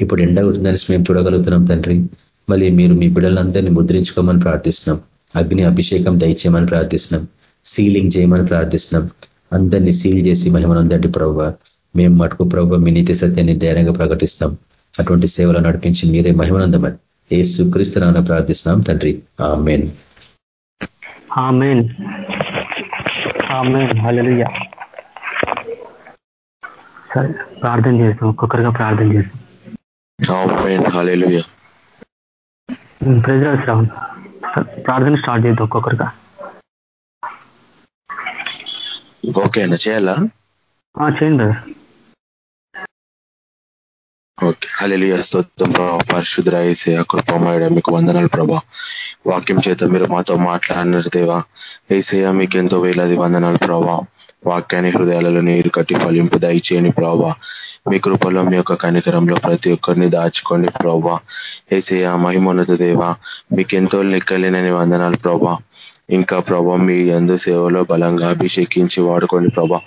ఇప్పుడు ఎండ అవుతుందని మేము చూడగలుగుతున్నాం తండ్రి. మళ్ళీ మీరు మీ బిడ్డలందరినీ ముద్రించుకోమని ప్రార్థిస్తున్నాం. అగ్ని అభిషేకం దయచేయమని ప్రార్థిస్తున్నాం. సీలింగ్ చేయమని ప్రార్థిస్తున్నాం. అందరినీ సీల్ చేసి మహిమనందండి ప్రభావ మేము మటుకు ప్రభావ మీ నీతి సత్యాన్ని ధైర్యంగా ప్రకటిస్తాం. అటువంటి సేవలు నడిపించి మీరే మహిమనందమని ఏ సుక్రీస్తున్నా ప్రార్థిస్తున్నాం తండ్రి. ఆమెన్. ఆమెన్. ఆమెన్. హల్లెలూయా. సరే ప్రార్థన చేస్తాం. ఒక్కొక్కరిగా ప్రార్థన చేస్తాం. ప్రజలు శ్రావణ్ ప్రార్థన స్టార్ట్ చేద్దాం ఒక్కొక్కరిగా. ఓకేనా చేయాలా? చేయండి బ్రదర్. ఓకే. హలెలియ స్తోత్రం ప్రభా. పరిశుద్ర వేసే కృపమయడ మీకు వందనాలు ప్రభా. వాక్యం చేత మీరు మాతో మాట్లాడినారు దేవా. ఏసయ్య మీకు ఎంతో వేలాది వందనాలు ప్రభా. వాక్యాన్ని హృదయాలలో నీరు కట్టి ఫలింపు దయచేయండి ప్రభా. మీ కృపలో మీ యొక్క కనికరంలో ప్రతి ఒక్కరిని దాచుకోండి ప్రభా. ఏసయ్య మహిమోన్నత దేవా మీకెంతో లెక్కలేనని వందనాలు ప్రభా. ఇంకా ప్రభా మీ అందు సేవలో బలంగా అభిషేకించి వాడుకోండి ప్రభా.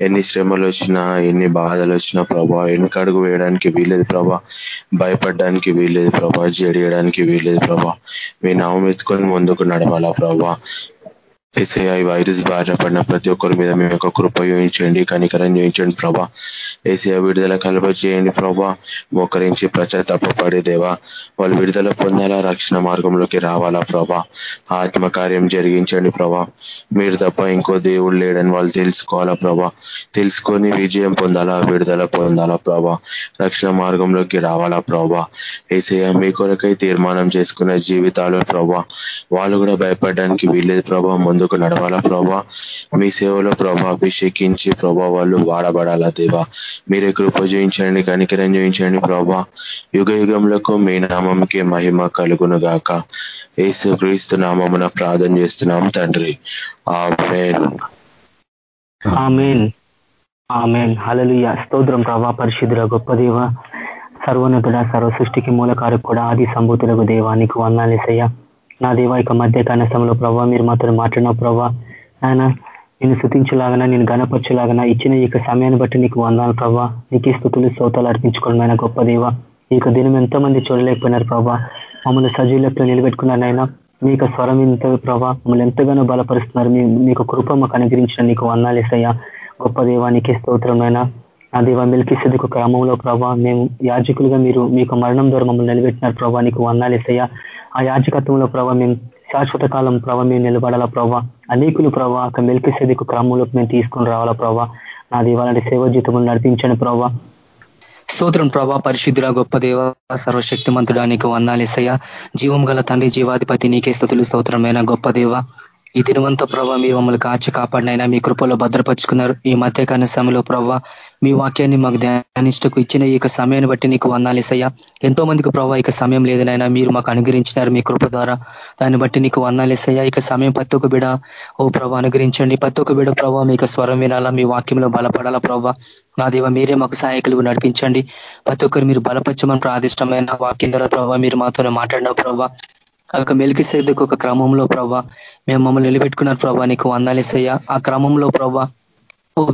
ఎన్ని శ్రమలు వచ్చినా ఎన్ని బాధలు వచ్చినా ప్రభా ఎన్నికడుగు వేయడానికి వీలేదు ప్రభా. భయపడడానికి వీలేదు ప్రభా. జడియడానికి వీలేదు ప్రభా. మీ నామం ఎత్తుకొని ముందుకు నడవాలా ప్రభా. ఎస్ఐ వైరస్ బారిన పడిన ప్రతి ఒక్కరి మీద మీ యొక్క కృప చూపించండి కనికరం చూపించండి ప్రభా. ఏసీఆ విడుదల కలప చేయండి ప్రభా. మోకరించి పడే దేవా. వాళ్ళు విడుదల పొందాలా రక్షణ మార్గంలోకి రావాలా ప్రభా. ఆత్మకార్యం జరిగించండి ప్రభా. మీరు తప్ప ఇంకో దేవుడు లేడని వాళ్ళు తెలుసుకోవాలా ప్రభా. తెలుసుకొని విజయం పొందాలా విడుదల పొందాలా ప్రభా. రక్షణ మార్గంలోకి రావాలా ప్రభా. ఏసీఐ మీ కొరకై తీర్మానం చేసుకున్న జీవితాలు ప్రభా. వాళ్ళు కూడా భయపడడానికి వీల్లేదు ప్రభా. ముందుకు నడవాలా ప్రభా. మీ సేవలో ప్రభా అభిషేకించి ప్రభా వాళ్ళు వాడబడాలా దేవా. మీరే కృప జయించండి కనికరం జయించండి ప్రభా. యుగ యుగంలో మీ నామంకే మహిమ కలుగును గాక ఏసు క్రీస్తు నామమున ప్రార్థన చేస్తున్నాం తండ్రి. స్తోత్రం ప్రభా. పరిశుద్ధుల గొప్ప దేవ సర్వోన్నతుడ సర్వ సృష్టికి మూలకారకు కూడా ఆది సంభూతులకు దేవానికి వందాలేసయ్యా నా దేవ ఇక మధ్య కనసంలో ప్రభావ మీరు మాతో మాట్లాడిన ప్రభావ ఆయన నేను శృతించలాగన నేను గణపరచలాగన ఇచ్చిన ఈ సమయాన్ని బట్టి నీకు వందాలు ప్రభావ నీకు స్థుతులు శ్రోతాలు అర్పించుకోవడం గొప్ప దేవ. ఈ దినం ఎంతో మంది చూడలేకపోయినారు ప్రభా. మమ్మల్ని సజీవులతో నిలబెట్టుకున్నారైనా మీకు స్వరం ఇంత ప్రభా మమ్మల్ని ఎంతగానో బలపరుస్తున్నారు. మీకు కృప మాకు అనుగ్రహించిన నీకు వందాలేసయ్యా గొప్ప దేవానికి స్తోత్రమైనా నా దేవ మిల్కి సిద్ధకు క్రమంలో ప్రభా మేము యాజకులుగా మీరు మీకు మరణం ద్వారా మమ్మల్ని నిలబెట్టినారు ప్రభావ నీకు వందాలు ఇస్తాయా ఆ యాజకత్వంలో ప్రభా మేము శాశ్వత కాలం ప్రభా మేము నిలబడాలా ప్రభా. అనేకులు ప్రభావ ఒక మిల్కి క్రమంలోకి మేము తీసుకొని రావాలా ప్రభావ నా దేవాలంటే సేవ జీవితంలో నడిపించండి ప్రభా. స్తోత్రం ప్రభా పరిశుద్ధుల గొప్ప దేవ సర్వశక్తిమంతుడా నీకు వందాలేసయ్య జీవం గల తండ్రి జీవాధిపతి నీకే స్థుతులు స్తోత్రమైన గొప్ప దేవ. ఈ దినవంత ప్రభావ మీరు మమ్మల్ని కాచి కాపాడినైనా మీ కృపలో భద్రపరుచుకున్నారు. ఈ మధ్యకాల సమయంలో ప్రభావ మీ వాక్యాన్ని మాకు ధ్యానిష్టకు ఇచ్చిన ఈ సమయాన్ని బట్టి నీకు వందాలేసయ్యా ఎంతో మందికి ప్రభావ ఇక సమయం లేదనైనా మీరు మాకు అనుగ్రహించినారు మీ కృప ద్వారా. దాన్ని బట్టి నీకు వందాలేసయ్యా ఇక సమయం ప్రతి ఒక్క బిడ ఓ ప్రభావ అనుగ్రహించండి. ప్రతి ఒక్క బిడ ప్రభావ మీకు స్వరం వినాలా మీ వాక్యంలో బలపడాలా ప్రభావ నా దేవ మీరే మాకు సహాయకులు నడిపించండి. ప్రతి ఒక్కరు మీరు బలపరచమని ప్రాదిష్టమైన వాక్యం ద్వారా ప్రభావ మీరు మాతోనే మాట్లాడిన ప్రభావ ఒక మెలికి సేదకు ఒక క్రమంలో ప్రభా మేము మమ్మల్ని నిలబెట్టుకున్నారు ప్రభా నీకు వందాలేసయ్యా ఆ క్రమంలో ప్రభా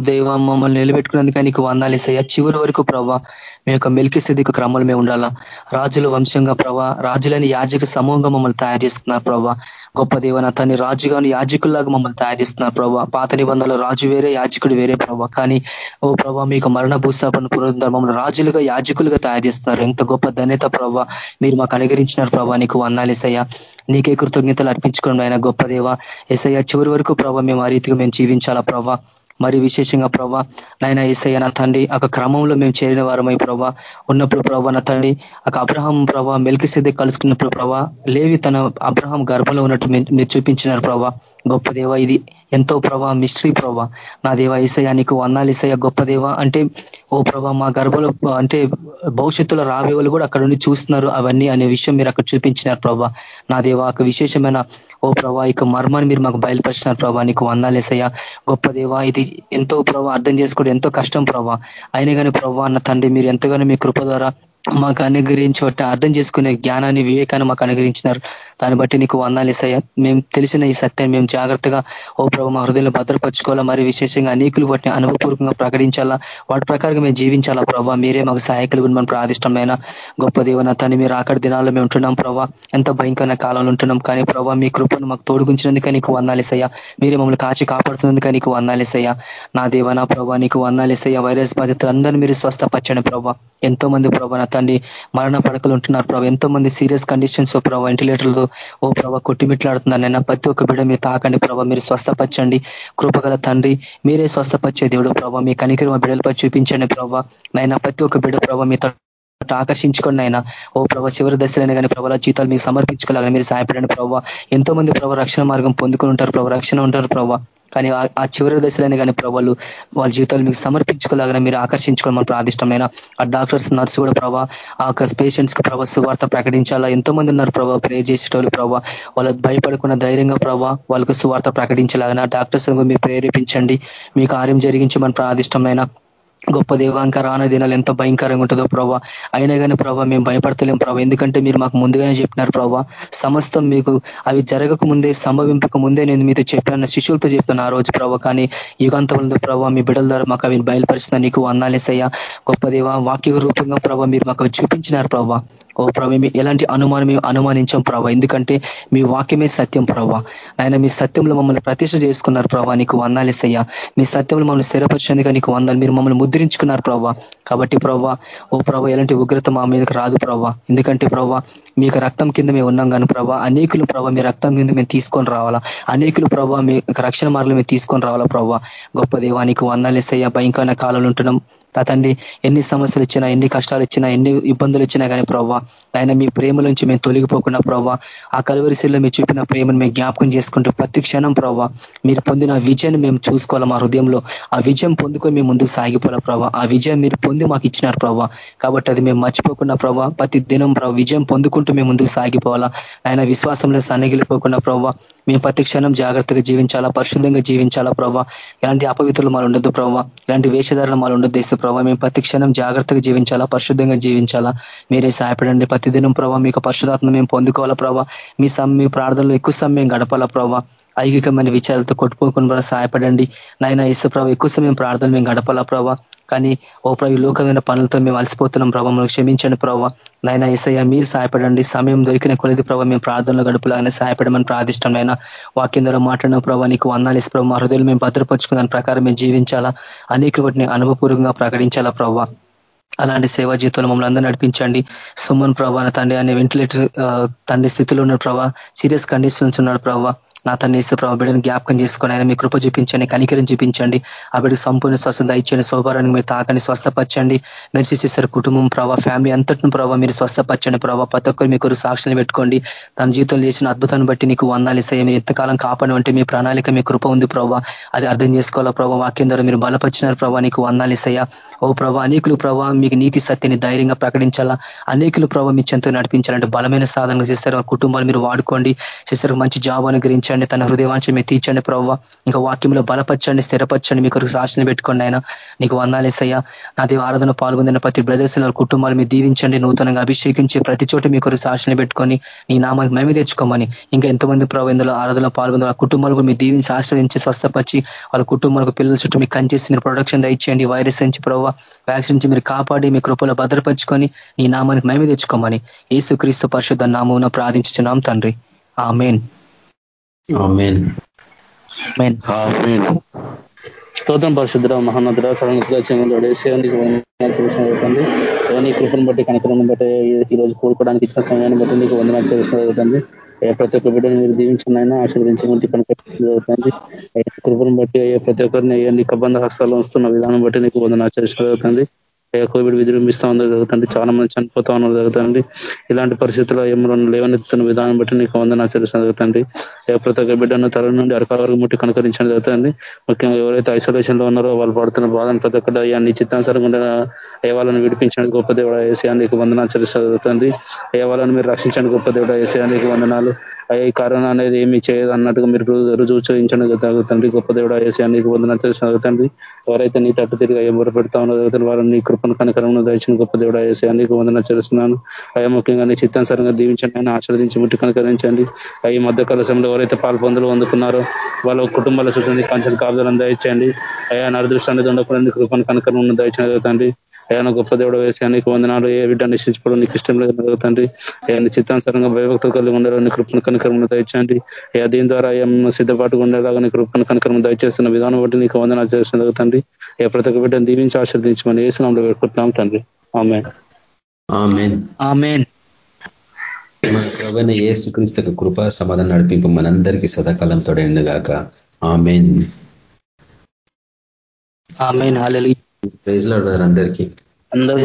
దేవ మమ్మల్ని నిలబెట్టుకున్నందుకు నీకు వందాలేసయ్యా చివరి వరకు ప్రభా మీ యొక్క మెలికి స్థితికి క్రమంలో మేము ఉండాలా? రాజుల వంశంగా ప్రభా రాజులని యాజక సమూహంగా మమ్మల్ని తయారు చేస్తున్నారు ప్రభా. గొప్ప దేవన తన రాజుగాను యాజకుల్లాగా మమ్మల్ని తయారు చేస్తున్నారు ప్రభావ పాత నిబంధనలు రాజు వేరే యాజకుడు వేరే ప్రభావ కానీ ఓ ప్రభావ మీకు మరణ భూస్థాపన పునరుద్ధరణ మమ్మల్ని రాజులుగా యాజకులుగా తయారు చేస్తున్నారు. ఎంత గొప్ప ధన్యత ప్రభా. మీరు మాకు అనుగరించినారు ప్రభావ నీకు వందాలేసయ్యా నీకే కృతజ్ఞతలు అర్పించుకోండి ఆయన గొప్ప దేవ. ఎసయ్య చివరి వరకు ప్రభావ మేము ఆ రీతిగా మేము జీవించాలా ప్రభావ మరి విశేషంగా ప్రభా నాయన ఏసయ్య నా తండ్రి ఒక క్రమంలో మేము చేరిన వారమై ప్రభా ఉన్నప్పుడు ప్రభా నా తండ్రి ఒక అబ్రహం ప్రభా మెల్కి సిద్ధి కలుసుకున్నప్పుడు ప్రభా లేవి తన అబ్రహం గర్భంలో ఉన్నట్టు మీరు చూపించినారు ప్రభా. గొప్ప దేవ ఇది. ఎంతో ప్రభా మిస్ట్రీ ప్రభా నా దేవ ఈసయ నీకు వందాలు ఈసయ గొప్ప దేవ. అంటే ఓ ప్రభా మా గర్భలో అంటే భవిష్యత్తులో రాబే కూడా అక్కడ ఉండి చూస్తున్నారు అవన్నీ అనే విషయం మీరు అక్కడ చూపించినారు ప్రభా. నా దేవ ఒక విశేషమైన ఓ ప్రభా ఇక మర్మాన్ని మీరు మాకు బయలుపరిచినారు ప్రభా నీకు వందాలేసయ్యా గొప్ప దేవా ఇది ఎంతో ప్రభా అర్థం చేసుకోవడం ఎంతో కష్టం ప్రభా. అయినా కానీ ప్రభా అన్న తండ్రి మీరు ఎంతగానో మీ కృప ద్వారా మాకు అనుగ్రహించబట్టి అర్థం చేసుకునే జ్ఞానాన్ని వివేకాన్ని మాకు అనుగ్రహించినారు. దాన్ని బట్టి నీకు వందాలు ఇస్తాయా? మేము తెలిసిన ఈ సత్యాన్ని మేము జాగ్రత్తగా ఓ ప్రభు మా హృదయంలో భద్రపరచుకోవాలా? మరి విశేషంగా అనేకులు వాటిని అనుభవపూర్వకంగా ప్రకటించాలా? వాటి ప్రకారంగా మేము జీవించాలా ప్రభావ మీరే మాకు సహాయకులు మనం ప్రాదిష్టమైన గొప్ప దేవన తను మీరు అక్కడి దినాల్లో మేము ఉంటున్నాం ప్రభావ ఎంత భయంకరమైన కాలంలో ఉంటున్నాం కానీ ప్రభావ మీ కృపను మాకు తోడుగుంచినందుకే నీకు వందాలిసయ్యా మీరే మమ్మల్ని కాచి కాపాడుతున్నందుకే నీకు వందాలిసయ్యా నా దేవ నా ప్రభా నీకు వందాలిసయ్యా వైరస్ బాధితులందరినీ మీరు స్వస్థపచ్చండి ప్రభావ ఎంతో మంది ప్రభా తండ్రి మరణ పడకలు ఉంటున్నారు. ప్రభావ ఎంతో మంది సీరియస్ కండిషన్స్ ప్రభావ వెంటిలేటర్లు ఓ ప్రభా కొట్టిమిట్లాడుతున్నారు. నేను ప్రతి ఒక్క బిడ మీరు తాకండి ప్రభావ మీరు స్వస్థపరచండి. కృపగల తండ్రి మీరే స్వస్థపరిచే దేవుడు ప్రభావ మీ కనికరి మా బిడ్డలపై చూపించండి ప్రభావ నైనా ప్రతి ఒక్క బిడ్డ ప్రభావ మీ ఆకర్షించుకోండి అయినా ఓ ప్రభావ చివరి దశలైన కానీ ప్రభావ జీతాలు మీకు సమర్పించుకోలేగా మీరు సహాయపడండి ప్రభావ ఎంతో మంది ప్రభావ రక్షణ మార్గం పొందుకుని ఉంటారు ప్రభావ రక్షణ ఉంటారు ప్రభావ కానీ ఆ చివరి దశలోనే కానీ ప్రభావాలు వాళ్ళ జీవితాలు మీకు సమర్పించుకోలేగానే మీరు ఆకర్షించుకోవడం మన ప్రాదిష్టమైన ఆ డాక్టర్స్ నర్స్ కూడా ప్రభావ ఆ పేషెంట్స్కి ప్రభావ సువార్త ప్రకటించాలా? ఎంతో మంది ఉన్నారు ప్రభావ ప్రే చేసేటోళ్ళు ప్రభావ వాళ్ళకి భయపడకుండా ధైర్యంగా ప్రభావ వాళ్ళకు సువార్త ప్రకటించలాగిన డాక్టర్స్ మీరు ప్రేరేపించండి. మీ కార్యం జరిగించి మన ప్రాదిష్టమైన గొప్ప దేవాంక రాన దినాలు ఎంత భయంకరంగా ఉంటుందో ప్రభావ అయినా కానీ ప్రభావ మేము భయపడతలేం ప్రభావ ఎందుకంటే మీరు మాకు ముందుగానే చెప్పినారు ప్రభావ సమస్తం మీకు అవి జరగక ముందే సంభవింపక ముందే నేను మీతో చెప్పాను శిష్యులతో చెప్పాను ఆ రోజు ప్రభావ కానీ యుగాంతములతో ప్రభావ మీ బిడ్డల ద్వారా మాకు అవి బయలుపరిచిన నీకు అన్నాలేసయ్యా గొప్ప దేవ వాక్య రూపంగా ప్రభావ మీరు మాకు చూపించినారు ప్రభావ ఓ ప్రభావ ఎలాంటి అనుమానం మేము అనుమానించాం ప్రభావ ఎందుకంటే మీ వాక్యమే సత్యం ప్రభావ ఆయన మీ సత్యంలో మమ్మల్ని ప్రతిష్ట చేసుకున్నారు ప్రభావ నీకు వందాలేసయ్యా మీ సత్యంలో మమ్మల్ని స్థిరపరిచేందుకు నీకు వందాలు. మీరు మమ్మల్ని ముద్రించుకున్నారు ప్రభావ కాబట్టి ప్రభావ ఓ ప్రభావ ఎలాంటి ఉగ్రత మా మీదకి రాదు ప్రభావ ఎందుకంటే ప్రభావ మీకు రక్తం కింద మేము ఉన్నాం కానీ ప్రభావ అనేకులు ప్రభావ మీ రక్తం కింద మేము తీసుకొని రావాలా. అనేకులు ప్రభావ మీ రక్షణ మార్గం మేము తీసుకొని రావాలా ప్రభా. గొప్ప దేవానికి వందాలేసయ్యా భయంకరమైన కాలంలో ఉంటున్నాం. తండ్రి ఎన్ని సమస్యలు ఇచ్చినా ఎన్ని కష్టాలు ఇచ్చినా ఎన్ని ఇబ్బందులు ఇచ్చినా కానీ ప్రవ్వా ఆయన మీ ప్రేమ నుంచి మేము తొలగిపోకుండా ప్రవ్వా ఆ కలువరిశీల్లో మీరు చూపిన ప్రేమను మేము జ్ఞాపకం చేసుకుంటూ ప్రతి క్షణం ప్రవ్వా మీరు పొందిన విజయాన్ని మేము చూసుకోవాలి మా హృదయంలో. ఆ విజయం పొందుకొని మేము ముందుకు సాగిపోవాలి ప్రభావ ఆ విజయం మీరు పొంది మాకు ఇచ్చినారు ప్రభావ కాబట్టి అది మేము మర్చిపోకుండా ప్రభావ ప్రతి దినం ప్రభావ విజయం పొందుకుంటూ మేము ముందుకు సాగిపోవాలా. ఆయన విశ్వాసంలో సన్నగిలిపోకుండా ప్రభావ మేము ప్రతి క్షణం జాగ్రత్తగా జీవించాలా పరిశుద్ధంగా జీవించాలా ప్రభావ ఎలాంటి అపవిత్రులు మాలు ఉండొద్దు ప్రభావ ఇలాంటి వేషధారణ మాలు ఉండొద్దు ప్రభావ మేము ప్రతి క్షణం జాగ్రత్తగా జీవించాలా పరిశుద్ధంగా జీవించాలా? మీరే సహాయపడండి. ప్రతిదినం ప్రభావ మీకు పరిశుధాత్మ మేము పొందుకోవాలా ప్రభావ మీ సమ్ మీ ప్రార్థనలో ఎక్కువ సమయం గడపాలా ప్రభావ ఐగికమైన విచారాలతో కొట్టుకోకుండా సహాయపడండి. నాయన ఇసు ప్రభావ ఎక్కువ సమయం ప్రార్థన మేము గడపాలా ప్రభావ కానీ ఓ ప్రభు లోకమైన పనులతో మేము అలసిపోతున్నాం ప్రభావ మనం క్షమించండి ప్రభావ నైనా ఏసయ్య మీరు సహాయపడండి. సమయం దొరికిన కొలది ప్రభావ మేము ప్రార్థనలో గడుపులాగానే సహాయపడమని ప్రార్థిష్టం అయినా వాక్యం ద్వారా మాట్లాడిన ప్రభావ నీకు వందాలు ఇసు ప్రభావ మా హృదయాలు మేము భద్రపరుచుకున్న దాని ప్రకారం మేము జీవించాలా? అనేక వాటిని అనుభవపూర్వకంగా ప్రకటించాలా ప్రభావ అలాంటి సేవా జీవితంలో మమ్మల్ని అందరూ నడిపించండి. సుమన్ ప్రభా తండ్రి అనే వెంటిలేటర్ తండ్రి స్థితిలో ఉన్న ప్రభా. సీరియస్ కండిషన్స్ ఉన్నాడు ప్రభావ నా తన ఇసు ప్రభావ బిడ్డను జ్ఞాపకం చేసుకొని ఆయన మీ కృప చూపించండి కనికరం చూపించండి. ఆ బిడ్డకు సంపూర్ణ స్వస్థ ఇచ్చండి సౌభారాన్ని మీరు తాకండి స్వస్థపరచండి. మెరిసి చేశారు కుటుంబం ప్రభావ ఫ్యామిలీ అంతటిని ప్రభావ మీరు స్వస్థపరచండి ప్రభావ ప్రతి ఒక్కరు మీకు సాక్షులు పెట్టుకోండి. తన జీవితంలో చేసిన అద్భుతాన్ని బట్టి నీకు వందాలి సయ్య మీరు ఎంతకాలం కాపాడు అంటే మీ ప్రణాళిక మీ కృప ఉంది ప్రభావ అది అర్థం చేసుకోవాలా ప్రభావ వాక్యం ద్వారా మీరు బలపరిచినారు ప్రభావ నీకు వందాలి సయ్యా ఓ ప్రభావ అనేకులు ప్రభావ మీకు నీతి సత్యని ధైర్యంగా ప్రకటించాలా? అనేకులు ప్రభావ మీ చెంతకు నడిపించాలంటే బలమైన సాధనలు చేస్తారు. కుటుంబాలు మీరు వాడుకోండి. చేస్తారు మంచి జాబ్ అనుగ్రహించండి. తన హృదయవాంఛ మీరు తీర్చండి ప్రభావ ఇంకా వాక్యంలో బలపరచండి స్థిరపరచండి. మీకు సాక్షిని పెట్టుకోండి ఆయన. నీకు వందాలేసయ్యా నా దేవ ఆరాధన పాల్గొందిన ప్రతి బ్రదర్స్ కుటుంబాలు మీరు దీవించండి. నూతనంగా అభిషేకించి ప్రతి చోట మీ కొరకు సాక్షిని పెట్టుకొని నీ నామానికి మేమే తెచ్చుకోమని. ఇంకా ఎంతమంది ప్రభావ ఇందులో ఆరాధన పాల్గొంది ఆ కుటుంబాలకు మీరు దీవించి ఆశ్రయించి స్వస్థపరిచి వాళ్ళ కుటుంబాలకు పిల్లల చుట్టూ మీకు కంచేసి మీరు ప్రొడక్షన్ దయచేయండి. వైరస్ నుంచి ప్రభావ వ్యాక్సిన్ నుంచి మీరు కాపాడి మీ కృపలో భద్రపరుచుకొని నీ నామానికి మేమే తెచ్చుకోమని ఏసు క్రీస్తు పరిశుద్ధ నామం ప్రార్థించున్నాం తండ్రి. ఆ మెయిన్ స్తోత్రం పరిశుద్ధ మహోన్నతుడ సరణుగా చేయండి నీ కృపను బట్టి కనకలను బట్టి ఈ రోజు కోరుకోవడానికి ఇచ్చిన సమయాన్ని బట్టి నీకు వందనాలు చేసిన జరుగుతుంది ప్రతి ఒక్క బిడ్డను మీరు దీవించినైనా ఆశీర్వదించమని కనుక జరుగుతుంది కృపను బట్టి ప్రతి ఒక్కరిని నీ కబంధ హస్తాలు వస్తున్న విధానం బట్టి నీకు వందనాలు చేసిన జరుగుతుంది కోవిడ్ విజృంభిస్తా ఉన్నారు జరుగుతుంది చాలా మంది చనిపోతా ఉన్నారు జరుగుతుంది. ఇలాంటి పరిస్థితుల్లో ఏమో లేవనెత్తున్న విధానం బట్టి నీకు వందన ఆచరించడం జరుగుతుంది. ప్రతి ఒక్క బిడ్డను తల నుండి అరకాల వరకు ముట్టి కనుకరించడం జరుగుతుంది. ముఖ్యంగా ఎవరైతే ఐసోలేషన్లో ఉన్నారో వాళ్ళు పడుతున్న బాధను ప్రతి ఒక్కటి అయ్యా నీ చిత్తానుసారంగా అయ్యే వాళ్ళని విడిపించడానికి గొప్ప దేవుడు వేసే వందన ఆచరించడం జరుగుతుంది. అయ్యే వాళ్ళని మీరు రక్షించడానికి గొప్ప దేవుడు వేసే వందనాలు. ఈ కరోనా అనేది ఏమి చేయదు అన్నట్టుగా మీరు రుజువు చూపించడం జరుగుతుంది గొప్ప దేవుడు ఏసీ నీకు వందన ఆచరించడం ఎవరైతే నీ తట్టు తిరిగి అయ్యే మొరపెడతా ఉన్నదో వారిని నీ కృపను కనకరమును దయచిన గొప్ప దేవుడు వేసే నీకు వందన చేస్తున్నాను అయ్యా ముఖ్యంగా నీ చిత్తానుసారంగా దీవించండి ఆయన ఆశ్రదించి ముట్టి కనకరించండి. అయ్యి మధ్య కలసంలో ఎవరైతే పాల్పొందులు అందుకున్నారో వాళ్ళ కుటుంబాల చుట్టూ కంచెలు కాపుదలను దయచేయండి అయ్యా నరదృష్టాన్ని ఉండకుండా కృపను కనకరమును దయచిన జరుగుతుంది అయ్యా గొప్ప దేవుడు వేసి అనేక వందనాలు. ఏ బిడ్డ నిశ్చించుకోవడం నీకు ఇష్టం లేదు జరుగుతుంది ఆయన చిత్తానుసారంగా భయభక్తులు కలిగి ఉండాలని కృపను కనకరము దయచేయండి. అయ్యా దీని ద్వారా ఏమన్నా సిద్ధపాటుగా ఉండేలాగా నీ కృపను కనకరము దయచేస్తున్న విధానం బట్టి నీకు వందనాలు చేసిన జరుగుతుంది ఏ ప్రతి ఒక్క బిడ్డను దీవించి ఆశ్రదించమని ఏసునాంలో పెట్టుకుంటున్నాం తండ్రి. ఆమె మన ప్రభైన ఏసు క్రీస్తు కృప సమాధానం నడిపింపు మనందరికీ సదాకాలం తోడైండుగాక ఆమెన్. ఆమెన్. ప్రైజ్లో అందరికీ. అందరూ